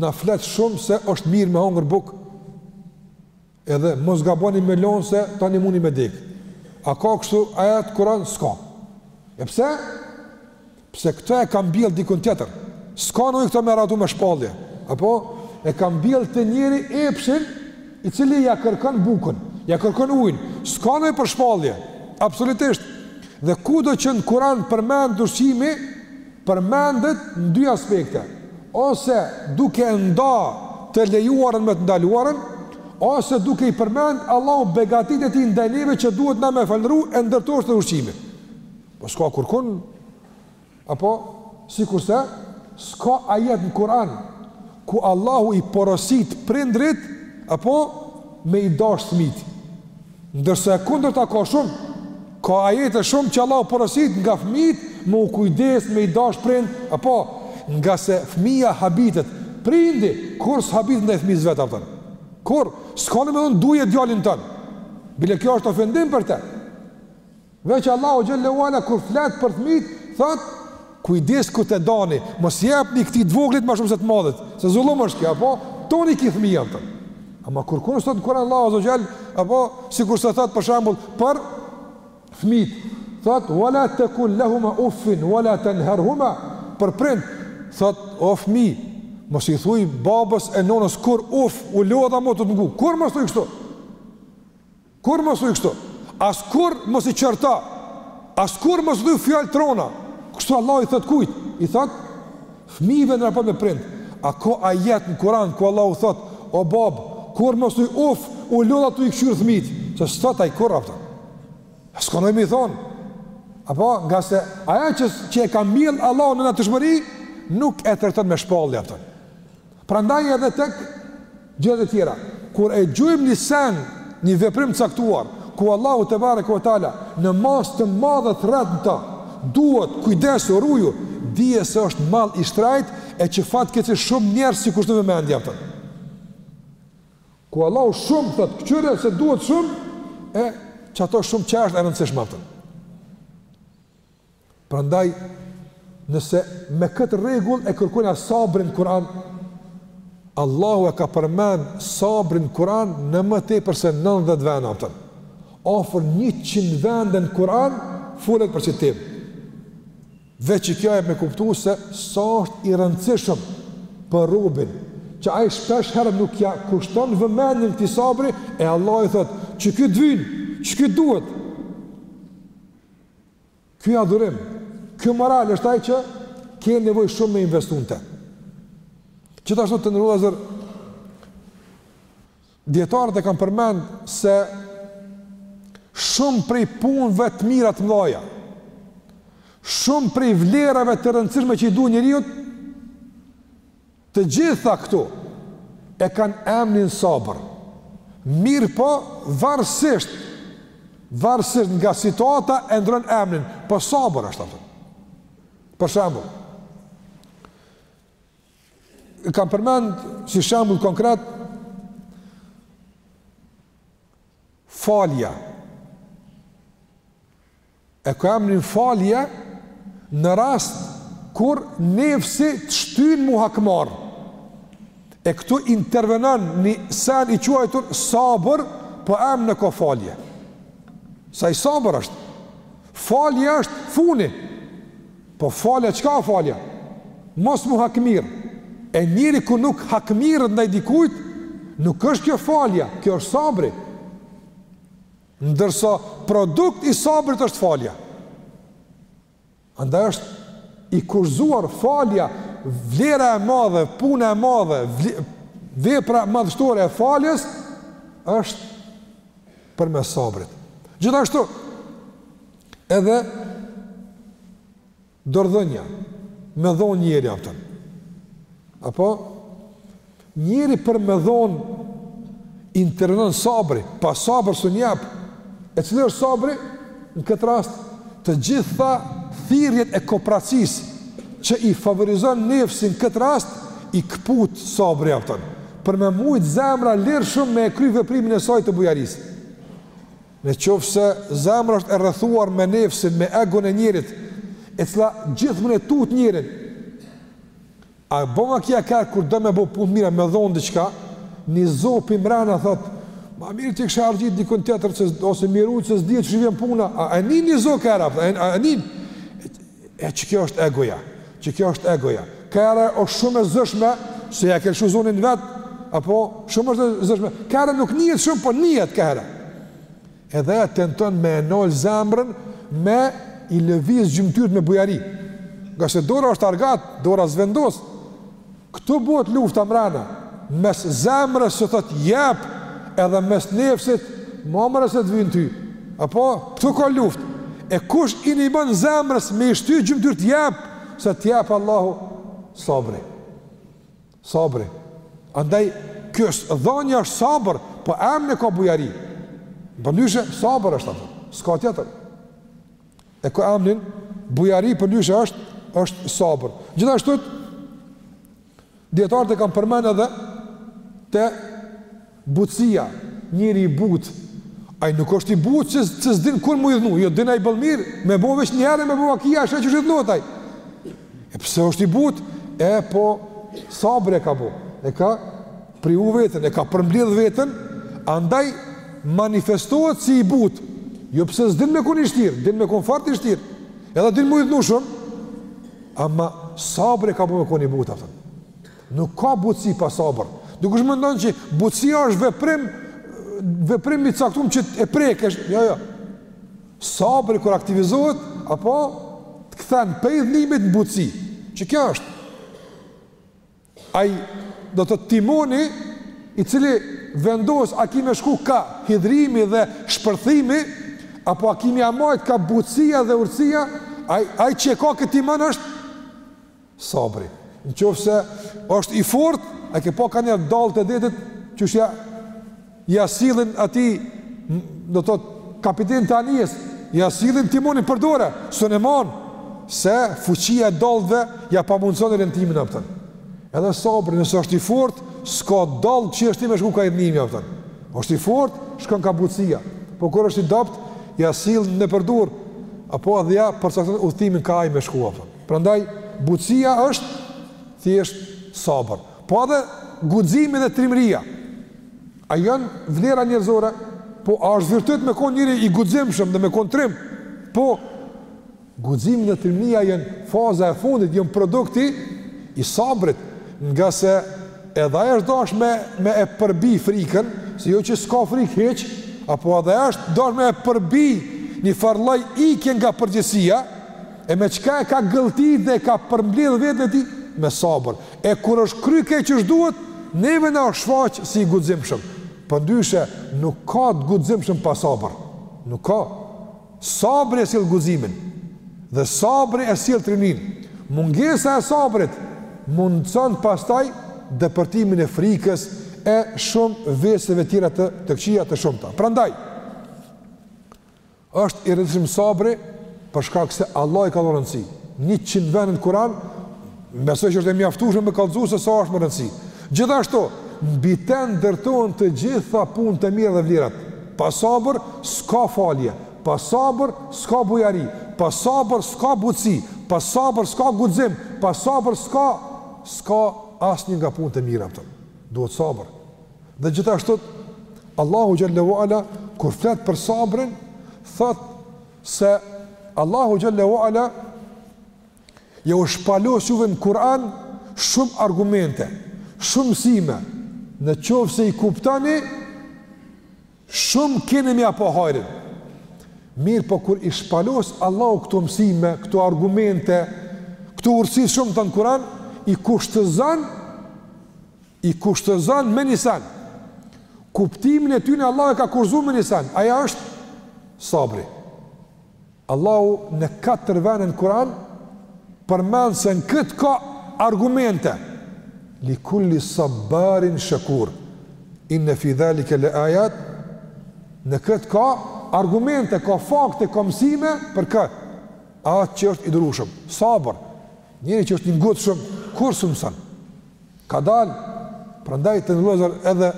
na flet shumë se është mirë me hongër bukë? Edhe mos gaboni me lanë se tani muni me dekë. A ka kështu ajet n'Kur'an? S'ka. E pse? Pse këtë e ka mbjell dikun tjetër. S'ka nevojë këtë me e trajtu me shpallje. Apo? E ka mbjell te njeri epshin i cili ia kërkon bukën, ia kërkon ujin. S'ka nevojë për shpallje. Absolutisht. Dhe kudo që në Kur'an përmendet ushqimi, Përmendet në dy aspekte, ose duke e nda të lejuarën me të ndaluarën, ose duke i përmend Allahu begatitë e tij ndaj neve që duhet na me falëndru e ndër to është edhe ushqimi. Po s'ka kurkun, apo, sikurse, s'ka ajet në Kur'an, ku Allahu i porosit prindrit, apo, me i dashtë fmijt. Ndërsa e kundërta ka shumë, ka ajete shumë që Allahu porosit na fëmijët me u kujdes me i dash prind, apo ngase fëmija habitet, prindi kurrë s'habitet ndaj fëmijës vet apo. Kurrë s'ka nevojë me i thonë duje djalin tond. Bile kjo është ofendim për të. Veç Allahu xhelle ue ala kur flet për fëmit thot kujdes kur të dani mos i japni këtij të voglit ma shumë se të madhit se zullum është kjo apo tonë i ki fëmijë a ton ama kur kur thot n'Kur'an Allahu azze ue xhel apo sikur se thot për shembull për fëmit thot wala takul lahuma ufin wala tanharhuma për prind thot o fëmi mos i thuj babës e nonës kurrë uf u lodha mo tu të ngu kurrë mos thuj kështu Kurrë mos thuj kështu. Askurr mos i qorto. Askurr mos thuj fjalë t'rona. Kështu Allahu i thot kujt? I thot fëmijëve në raport me prind. A ka ajet në Kur'an ku Allahu thot, o bab, kurrë mos thuj uf, u lodha tu i kqyr fëmit, se s'thot ai kurrë aftë. S'ka nevojë me i thon. Apo ngase ajo që që e ka mbjell Allahu në natyrshmëri nuk e trajton me shpallje aftë. Prandaj edhe tek gjërat e tjera, kur e gjujmë një sen, një veprim të caktuar, ku Allahu tebareke ve teala në masë të madhe thrret në ta, duhet kujdesu, ruju, dije se është mall i shtrejt e që fatkeqësisht shumë njerëz s'i kushtojnë vëmendjen atë. Ku Allahu shumë thotë, këqyre se duhet shumë e qato shumë çështë e rëndësishme atë. Prandaj nëse me këtë rregull e kërkojna sabrin n'Kur'an Allahu e ka përmend sabrin n'Kur'an në më tepër se 90 vende atë. Afër 100 vende në Kur'an folet për këtë temë. Veç kjo e me kuptu se sa është i rëndësishëm për robin, që ai shpesh herë nuk ja kushton vëmendjen këtij sabri, e Allahu i thotë, qe ky të vyn, qe ky duhet, Ky adhurim, ky moral është ai që ke nevojë shumë me investu në te. Gjithashtu të nderuar vllazër dijetarët e kanë përmend se shumë prej punëve të mira të mdhaja, shumë prej vlerave të rëndësishme që i duhen njeriut Të gjitha këto e kanë emnin sabër. Mirëpo, varësisht, varësisht nga situata e ndrron emnin, po sabër është ato. Për shembull, kanë përmend si shembull konkret falja. E ka emnin falje në rast kur nefsi të shtynë m'u hakmarr. E këtu intervenon një sen i quajtur sabër për po emnin e ka falje. Se ai sabër është? Falje është funi. Po falja, çka o falja? Mos m'u hakmirr. E njeri kur nuk hakmirret ndaj dikujt, nuk është kjo falja, kjo është sabri. Ndërsa produkt i sabrit është falja. Andaj është i kurzuar falja, vlera e madhe, puna e madhe, vepra madhështore e faljes është përmes sabrit. Gjithashtu edhe Dorëdhënia, me dhonë njeri apëton. Apo, njeri për me dhonë, intervenon sabri, pa sabër s'e jap, e cili është sabri, në këtë rast, të gjitha thirrjet e koprracisë, që i favorizon nefsi në këtë rast, i këput sabri apëton, për me mujtë zemra lirshëm me e kry veprimin e saj të bujarisë. Në qoftë se zemra është e rrethuar me nefsin, me egon e njerit, e cila gjithmonë e tut njerin, a bo vakia kaherë kur do me bo punë mira, me dhon diçka, një zo pi mrena thot, ma mirë t'i kisha harxhit dikun tjetër, ose m'i rujt se s'di qysh vjen puna, a e nin një zo kaherë, apo, a e nin, E qikjo është egoja, qikjo është egoja. Kaherë është shumë e zëshme, se ja ke lshu zonin vetë, apo shumë është e zëshme. Kaherë nuk nihet shumë, po nihet kaherë. Edhe tenton me e nal zemrën, me i lëviz gjymëtyrët me bujari. Ngase dora është argat, dora s'vendos. Këtu bëhet lufta mrena, mes zemrës që thot jep, edhe mes nefsit, ma mirë se të vyn ty. Apo, këtu ka luftë. E kush i nimon zemrës me i shty gjymtyrët të jep, se të jep Allahu? Sabri. Sabri. Andaj, kjo dhanja është sabër, po emnin e ka bujari. Përndryshe, sabër është ato, s'ka tjetër. E ka emnin bujari, përndryshe është, është sabër. Gjithashtu, dijetarët e kanë përmend edhe te butësia, njeri i butë, ai nuk është i butë që, që s'din kurrë m'u idhnu, jo din ai boll mirë, me bo veç njëherë, me bo vakia, e sheh qysh idhnohet ai. E pse është i butë, e po sabri e ka bo, e ka Privu veten, e ka përmbledh veten, andaj manifestohet si i butë, jo pse s'din me kon i shtirë, din me kon fort i shtirë, edhe din m'u idhnu shumë, ama sabri e ka bo me kon i butë, kupton. Nuk ka butësi pa sabër, dikush mendon që butësia është veprim, veprim i caktum që e prek, e sheh, jo, jo, sabri kur aktivizohet, apo të kthen pej idhnimit në butësi, qikjo është, Ai do të thotë timoni i cili vendos a ki me shku ka hidhrimi dhe shpërthimi, apo a ki me ia majt ka butësia dhe urësia, ai, ai që e ka këtë timon është sabri. Në qoftë se është i fort, a ke pa kanjëherë dallgët e detit, qysh ja Ia sillin atij, do të thotë, kapitenit të anijes, ia sillin timonin për dore, s'un e man, se fuqia e dallgëve ia pamundëson orientimin, kupton. Edhe sabri, nëse është i fortë, s'ka dallgë që e shtin me shku ka idhnimi, kupton. Është i fortë, shkon ka butësia, po kur është i dobët, ia sillin nëpër dorë, apo edhe ia përcakton udhëtimin ka ai me shku, kupton. Prandaj, butësia është thjesht sabër, po edhe guximi dhe trimëria. A janë vlera njerëzore? Po, a është virtyt me kon njëri i guximshëm dhe me kon trim? Po, guximi dhe trimia janë faza e fundit, janë produkti i sabrit, ngase edhe ai është dasht me e përbi frikën, se jo që s'ka frikë hiç, apo edhe ai është dasht me e përbi njëfarë lloj ikje nga përgjegjësia, e me çka e ka gëllti dhe e ka përmbledhur veten e tij me sabër. E kur është kry qeky që duhet, neve na u shfaq si i guximshëm. Përndryshe, nuk ka të guximshëm pa sabër. Nuk ka. Sabri e sjell guximin. Dhe sabri e sjell trimninë. Mungesa e sabrit mundëson pastaj depërtimin e frikës e shumë veseve tjera të, të këqija të shumta. Prandaj, Është i rëndësishëm sabri për shkak se Allahu i ka dhënë rëndësi. 100 vende në Kur'an besoj që është e mjaftueshme me kallëzu se sa është me rëndësi. Gjithashtu, mbi të ndërtohen të gjitha punët e mira dhe vlerat. Pa sabër s'ka falje, pa sabër s'ka bujari, pa sabër s'ka butësi, pa sabër s'ka guxim, pa sabër s'ka s'ka asnjë nga punët e mira këto. Duhet sabër. Dhe gjithashtu Allahu xhelle ue ala kur flet për sabrin, thotë se Allahu xhelle ue ala jau shpalos juve në Kur'an shumë argumente, shumë mësime. Në qoftë se i kuptoni, shumë keni me ia pa hajrin. Mirëpo kur i shpalos Allahu këto mësime, këto argumente, këto urtësi të shumta në Kur'an, i kushtëzon I kushtëzon me një sen. Kuptimin e tyne Allahu e ka kufizu me një sen. Ajo është sabri. Allahu në katër vene në Kur'an përmend se në këtë ka argumente. Li kulli sabarin shekur. Inne fi dhalike le ajat. Në këtë ka argumente, ka fakte, ka mësime për kë? Atë që është i durushëm. Sabër. Njeri që është i ngutshëm, kurrë s'e mëson. Ka dalë, prandaj të nxjerr edhe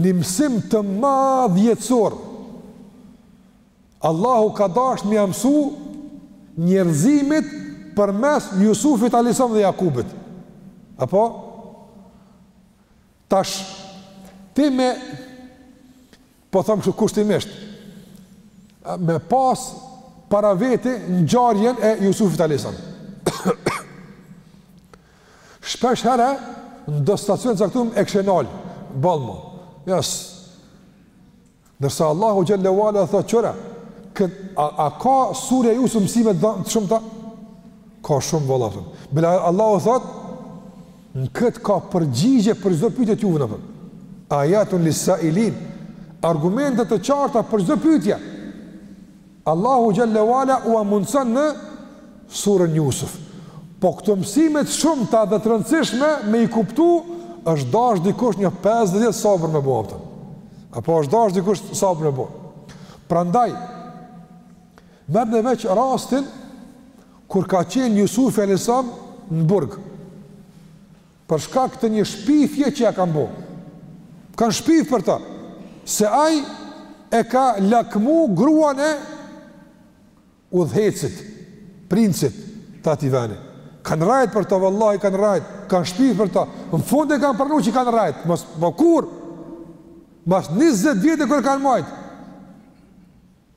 një mësim të madh jetësor. Allahu ka dashtë me ia mësu njerëzimit përmes Jusufit alejhi selam dhe Jakubit. Apo? Tash, ti me po them kështu kushtimisht, me pas para veti ngjarjen e Jusufit alejhi selam. Shpesh herë në do stacione caktume e kishe nal: boll mo. As. Nërsa Allahu xhelle ue ala thotë qyre, kë a, a ka surja Jusuf mësime të shumta? Ka shumë vallahi. Bile Allahu thotë Në këtë ka përgjigje për çdo pyetje të juve apo? Ayatun lis-sa'ilin. Argumente të qarta për çdo pyetje. Allahu xhalla wala ua mundson në surën Yusuf. Po këto mësime të shumta dhe të rëndësishme me i kuptu, është dash dikush nja 50 vjet sabër me bo, apton. Apo është dash dikush sabër me bo. Prandaj merrne veç rastin Kur ka qenë Jusufi alayhis salam në burg, për shkak të një shpifje që ja kanë bo. Kan shpif për ta se ai e ka lakmu gruan e udhëheqësit, princit të atij veni. Kan rrajt për ta vallahi kan rrajt, kan shpif për ta. Në fund e kanë pranu që kanë rrajt, mas, po kur. Mas 20 vjete kur e kanë majt.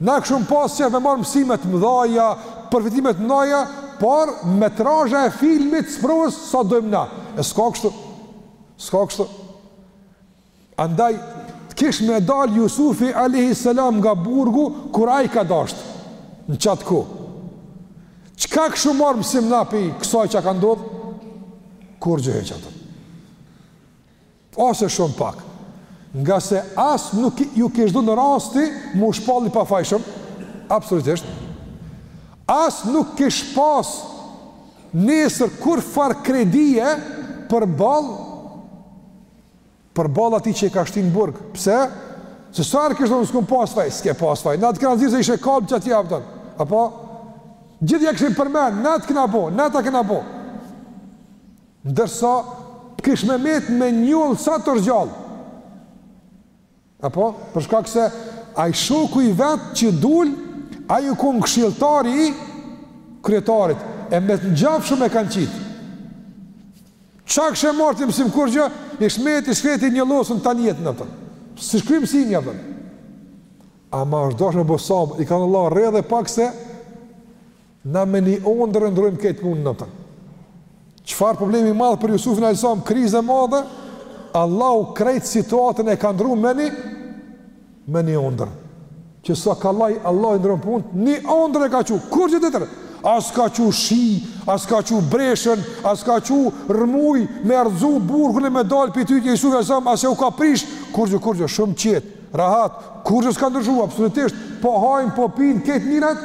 Na kishum pas qef me marrë mësime të mëdhaja, përfitime të mëdhaja, por metrazha e filmit, sprovës sa dojmë na. E s'ka kështu. S'ka kështu. Andaj, të kish me dalë Jusufi a.s. nga burgu, kur ai ka dashtë, në qat kohë. Çka kishum marrë mësim na pi kësaj që ka ndodhë? Kurgjo hiç, apton? Ose shumë pak. Ngase as nuk ju kish dhonë rasti me u shpall i pafajshëm, absolutisht, as nuk kish pas nesër kurrfarë kredie përballë, përballë atij që e ka shti n'burg. Pse? Se sa herë kish thonë, s'kom pas faj, s'ke pas faj, na të kena nxirr se ishe kalb qaty, apton. Apo? Gjithë ja kishin përmen, na të kena bo, na të kena bo. Ndërsa kish me met me njollë sa t'o gjallë. Apo, për shkak se ai shoku i vet që dul, ai u kon këshilltar i kryetarit, e me të njafshëm e kanë qitë. Çka kishe marrë ti mësim, kurgjo, ish met i shkreti i njollosun tanë jetën, apton. S'ish kry mësimi, apton. Ama është dashtë me bo sabër, i ka thon Allahu rri edhe pak se, Na me ni ondërr e ndrojmë kejt punën, apton. Çfarë problemi i madh për Jusufin alejhi selam, krizë e madhe, Allahu krejt situatën e ka ndru me ni, me ni ondërr. Qe sa kallaj Allahu i ndrron punët, ni ondërr e ka çu, kurgjo tjetër. As ka çu shi, as ka çu breshën, as ka çu rrëmujë, me rrxu burgun e me dalë pi aty Jusufi alejhi selam, as ju ka prish kurgjo, kurgjo, shumë qetë, rahat, kurgjo s'ka ndryshu, absolutisht, po hajnë, po pinë, kejt t'mirat,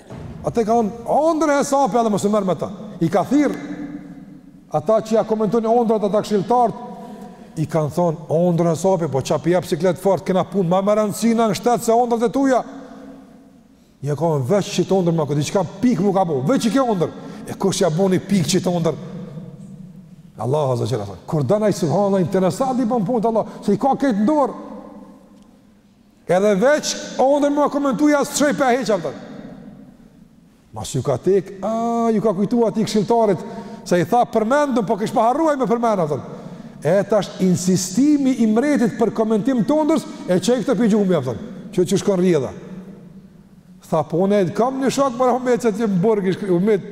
Ata i kanë thonë, ondër hesapi edhe mos u merr me ta. I ka thirr ata që ja komentojnë ondrat ata këshilltart i kanë thon ondër hesapi, po ça p'i jep siklet fort, kena punë ma me rëndësi në shtet se ondrat e tuja. Ja, ka thon, veç qit ondër më këtë diçka pik m'u ka bo, veç qikjo ondër. E kush ja boni pik qit ondër? Allahu azza jalla. Kur don ai subhanallah interesant i bën punët Allahu, se i ka krejt n'dorë. Edhe veç ondër ma komentoj asë të shëjpe a heq, kupton. Mas ju ka tek, a, ju ka kujtu atij këshilltarit, se i tha përmendëm, po kish pas harru me përmend, kupton. E tash insistimi i mretit për komentim të ondrës, e çoi këtë pej gjumi, kupton. Qysh shkon rjedha. Tha, po unë kam një shok për Ahmet, që është në burg, shkri, Ahmet,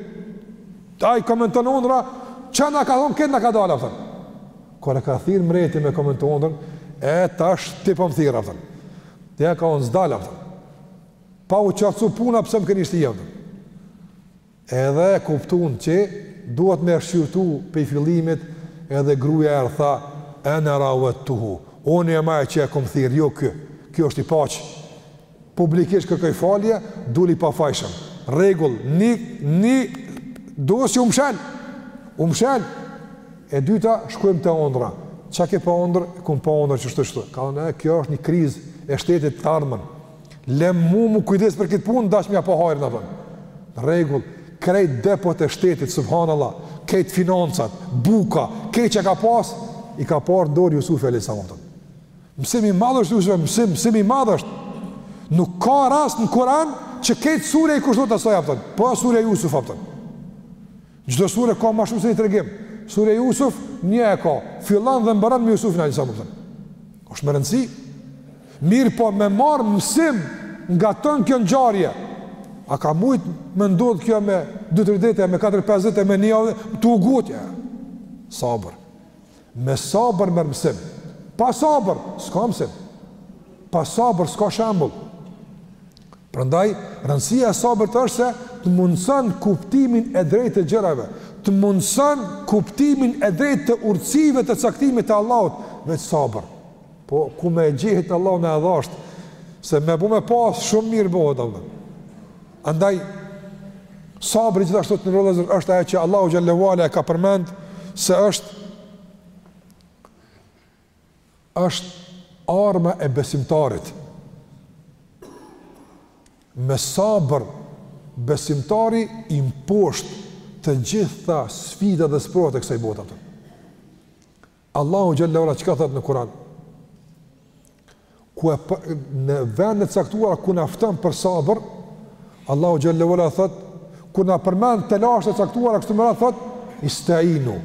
ai i komenton ondrat, ça na ka thonë, krejt na ka dalë, kupton. Kur e ka thirr mreti me komentu ondrën, E tash ti po më thirr, kupton. Ja, ka thon, s'dal, kupton. Pa u qartësu puna pse më keni shti, kupton. Edhe e kuptun që duhet me shqyrtu pej fillimit edhe gruja erdh, tha ene ravedtuhu. Unë jam ajo që e kom thirr, jo ky. Ky është i paq. Publikisht kërkoi falje, dul i pafajshëm. Rregull, ni, ni, dosje u mshel! U mshel! E dyta, shkojmë te ondra. Çka ke pa ondër? E kom pa ondër kështu kështu. Ka thënë, e, kjo është një krizë e shtetit të ardhmen. Le mua m'u kujdes për këtë punë, dash me ja pa hajrin ma vonë. Rregull, krejt depot e shtetit, subhanallah, krejt financat, buka, krejt çka ka pas, i ka pas në dorë Jusufi alayhis salam. Mësim i madh është Yusufi alayhis salam, mësim i madh është. Nuk ka rast në Kur'an që krejt surja i kushtohet asaj, kupton. Po surja Yusuf, kupton. Çdo sure ka ma shumë se një tregim. Surja Yusuf një e ka. Fillon dhe mbaron me Yusufin alayhis salam. Është me rëndësi. Mirëpo me marr mësim nga ton kjo ngjarje. A ka mujt me ndodh kjo me 2-3 ditë, me 4-5 ditë, me një javë, tu u ngut? Ja. Sabër. Me sabër merr mësim. Pa sabër s'ka mësim. Pa sabër s'ka shembull. Prandaj rëndësia e sabrit është se të mundson kuptimin e drejtë të gjërave, të mundson kuptimin e drejtë të urtësive të caktimit të Allahut me sabër. Po ku me e gjet, Allahu na e dhashtë, se me bo me pas shumë mirë bohet vallah. Andaj, sabri gjithashtu të nderuar vëllezër është aje që Allahu xhel-le ve ala e ka përmend se është është arma e besimtarit. Me sabër, besimtari i mposht të gjitha sfidat dhe sprovat e kësaj bote. Allahu xhalla ue ala çka thot në Kur'an? Ku në vende të caktuara ku na fton për sabër, Allahu xhalla ue ala thot ku na përmend telashet e caktuara kështu me radh thot istainu.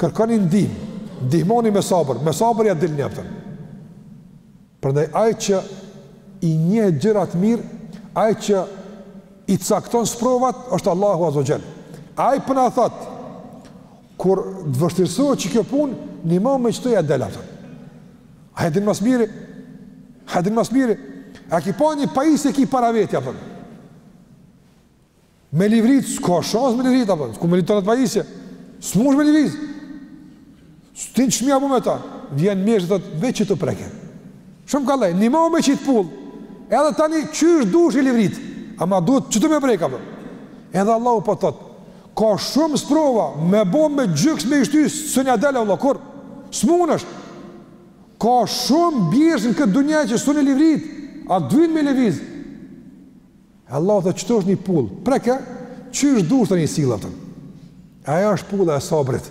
Kërkoni ndihmë, ndihmoni me sabër, me sabër ja dilni, a kupton. Prandaj ai që i njeh gjërat mirë, ai që i cakton sprovat është Allahu azze ue xhel. Ai po na thot Kur të vështirësohet që kjo punë, nimo me qeto, ja del, a kupton. A e din ma s'miri? A e din ma s'miri? A ki pa një pajisje ki para vetes, për. Me livrit, s'ka shans me livrit, për. S'un e livrit atë pajisje. S'munesh me livrit. S'din çka me bo me ta. Vjen njeri që të thot veç qetu preke. Shumë kallaj, nime me qitë pullë. Edhe tani, qysh dush i livrit? Ama duhet qetu me preke, për. Edhe Allahu po thotë. Ka shumë sprova me bo me gjyks me i shty s'un ja del o vëlla kur s'munesh ka shumë bjeshkë në këtë dunja që s'un e livrit a din me leviz e Allahu të thot qetu është një pull preke qysh dush tani sille a kupton ajo është pulla e sabrit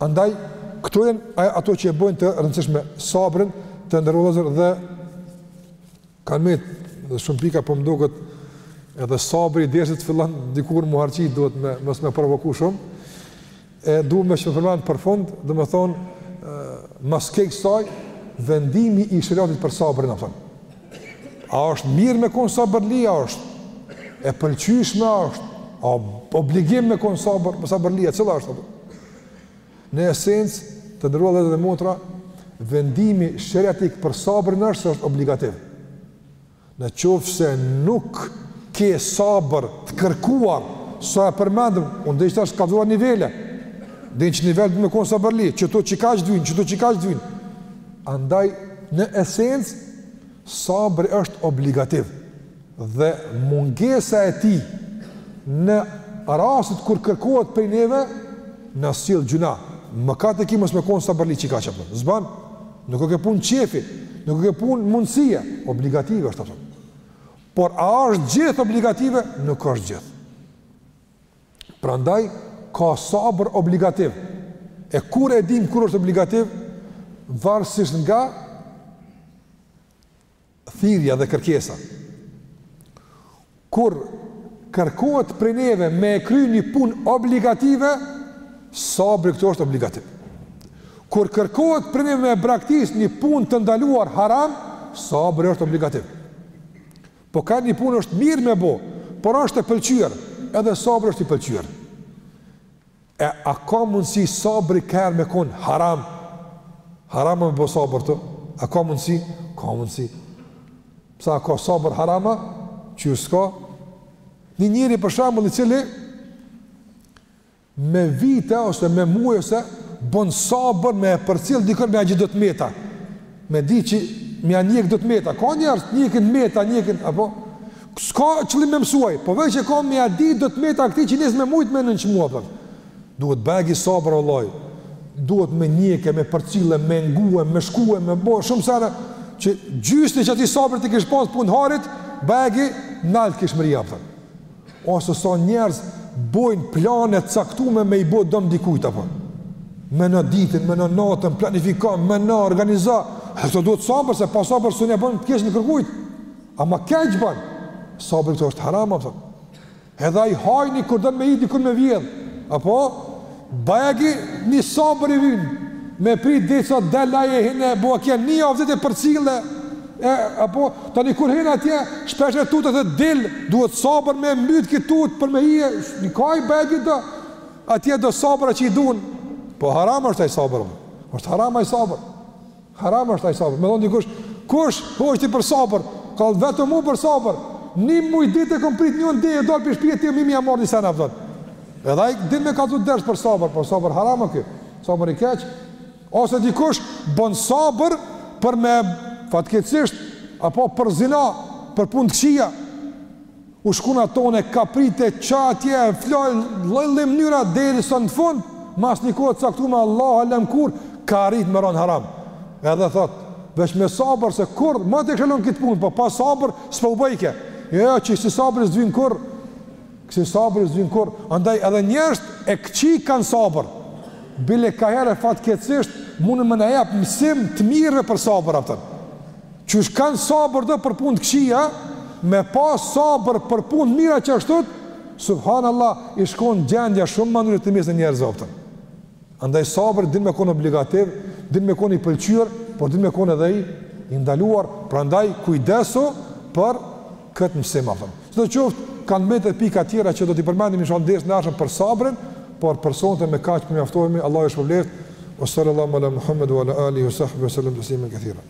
Andaj këto janë ato që e bëjnë të rëndësishme sabrin të nderuar vëllezër dhe kanë met dhe shumë pika po më duket edhe sabri i njerit fillon dikur m'u harxhu duhet me mos me provoku shumë. E du veç me përmend për fund, domethënë mas krejt ksaj vendimi i sheriatit për sabrin, a kupton. A është mirë me konë sabërli, a është e pëlqyshme, a është obligim me konë sabër, me sabërli, a cila është? Në esencë, të nderuar vllezër dhe motra, vendimi i sheriatit për sabrin është është obligativ. Në qoftë se nuk ke sabër të kërkuar, sa e përmendëm, unë dhe qëta është ka do nivele, deri në qat nivel me konë sabërli, qeto qikaq vyjn, qeto qikaq vyjn, Andaj, në esencë, sabri është obligativ dhe mungesa e tij në rastet kur kërkohet prej neve na sjell gjynah. Mëkat e ki mos me kon sabërli qikaq, a kupton. S'bën. Nuk e ke punë qefi, nuk e ke punë mundësia, obligative është, a kupton. Por a është gjithë obligative? Nuk është gjithë. Prandaj ka sabër obligativ. E kur e dimë kur është obligativ? Varësisht nga thirrja dhe kërkesa. Kur kërkohet prej neve me e kry një pun obligative, sabri këtu është obligativ. Kur kërkohet prej neve me e braktis një pun të ndaluar haram, sabri është obligativ. Po ka një punë është mirë me bo, por është e pëlqyer, edhe sabri është i pëlqyer. E a ka mundësi sabri kurrë me konë haram? Haram me bo sabër ti? A ka mundësi? Ka mundësi. Pse a ka sabër haram, qysh s'ka? Një njeri për shembull i cili me vite ose me muaj ose bën sabër me e përcjell dikon me ia gjetë do të meta. Me di që me ia njekë do të meta. Ka njerëz që njekin meta, njekin apo s'ka qëllim me e mësu, po veç e ka me ia di do të meta këtij që nesër me mujt me e nënçmu apo. Duhet bajagi sabër vëllai. Duhet me njekë, me përcjellë, me ngu, me shku, me bë shumë sene që gjysë qatij sabri ta kish pas n'punë hajrit, bajagi nalt kish mrri apo. ose sa njerëz bojnë plane të caktume me i bë dëm dikujt apo. Menon ditën, menon natën planifikon, menon organizon. Edhe këtu duhet sabër se pa sabër s'un ja bën të keqen kërkujt. Ama keq bën. Sabër këtu është haram apo. Edhe ai hajni kur don me hi dikun me vjedh. Apo Bajagi ni sabër i vyn me prit deri sa del ai e hin e bo ka ni javë ditë e përcille e apo tani kur hin atje shpesh e tutet e dil duhet sabër me mbyt kë tut për me hi e nikaj bajagi do atje do sabër që i duan po haram është ai sabër është haram ai sabër Haram është ai sabër. Më thon dikush, kush po thu ti për sabër? Kall vetëm mu për sabër. Ni muj ditë e kom prit njonin dej e dal pi shpijet e mi ia marr ni sen a don. Edhe ai din me kallzu ders për sabër, po sabër haram a ky. Sabër i keq. Ose dikush bën sabër për me fatkeqësisht apo për zina, për punë të këqija. Hu shkon natën e ka prit qatje e folë lloj lloj mënyra derisa në fund mas një kohe t'caktume Allahu alem kur ka arrit me ra n' haram edhe thot veç me sabër se kurrë mo ta kryn këtë punë po pa sabër s'po u bojke jo jo ksi sabri s'vyn kurrë kësi sabri s'vyn kurrë andaj edhe njerëzt e këqij kanë sabër bile ka herë fatkeqësisht mund me na jap mësim të mirëve për sabër apo Qysh kanë sabër do për punë të këqija, me pas sabër për punë të mira qashtu, subhanallahu, i shkon gjendja shumë më mirë në mes njerëzve apo. Andaj sabri din me kon obligativ, din me kon i pëlqyer, por din me kon edhe i ndaluar, prandaj kujdesu për këtë mësim apo. Sido qoftë, kanë mbetë pika tjera që do t'i përmendim inshallah n'dersin e ardhshëm për sabrin, por për sonte me kaq po mjaftohemi, Allahu ju shpërbleftë. Wa sallallahu ala Muhammed wa ala alihi wa sahbihi wa sallam tasliman kathira.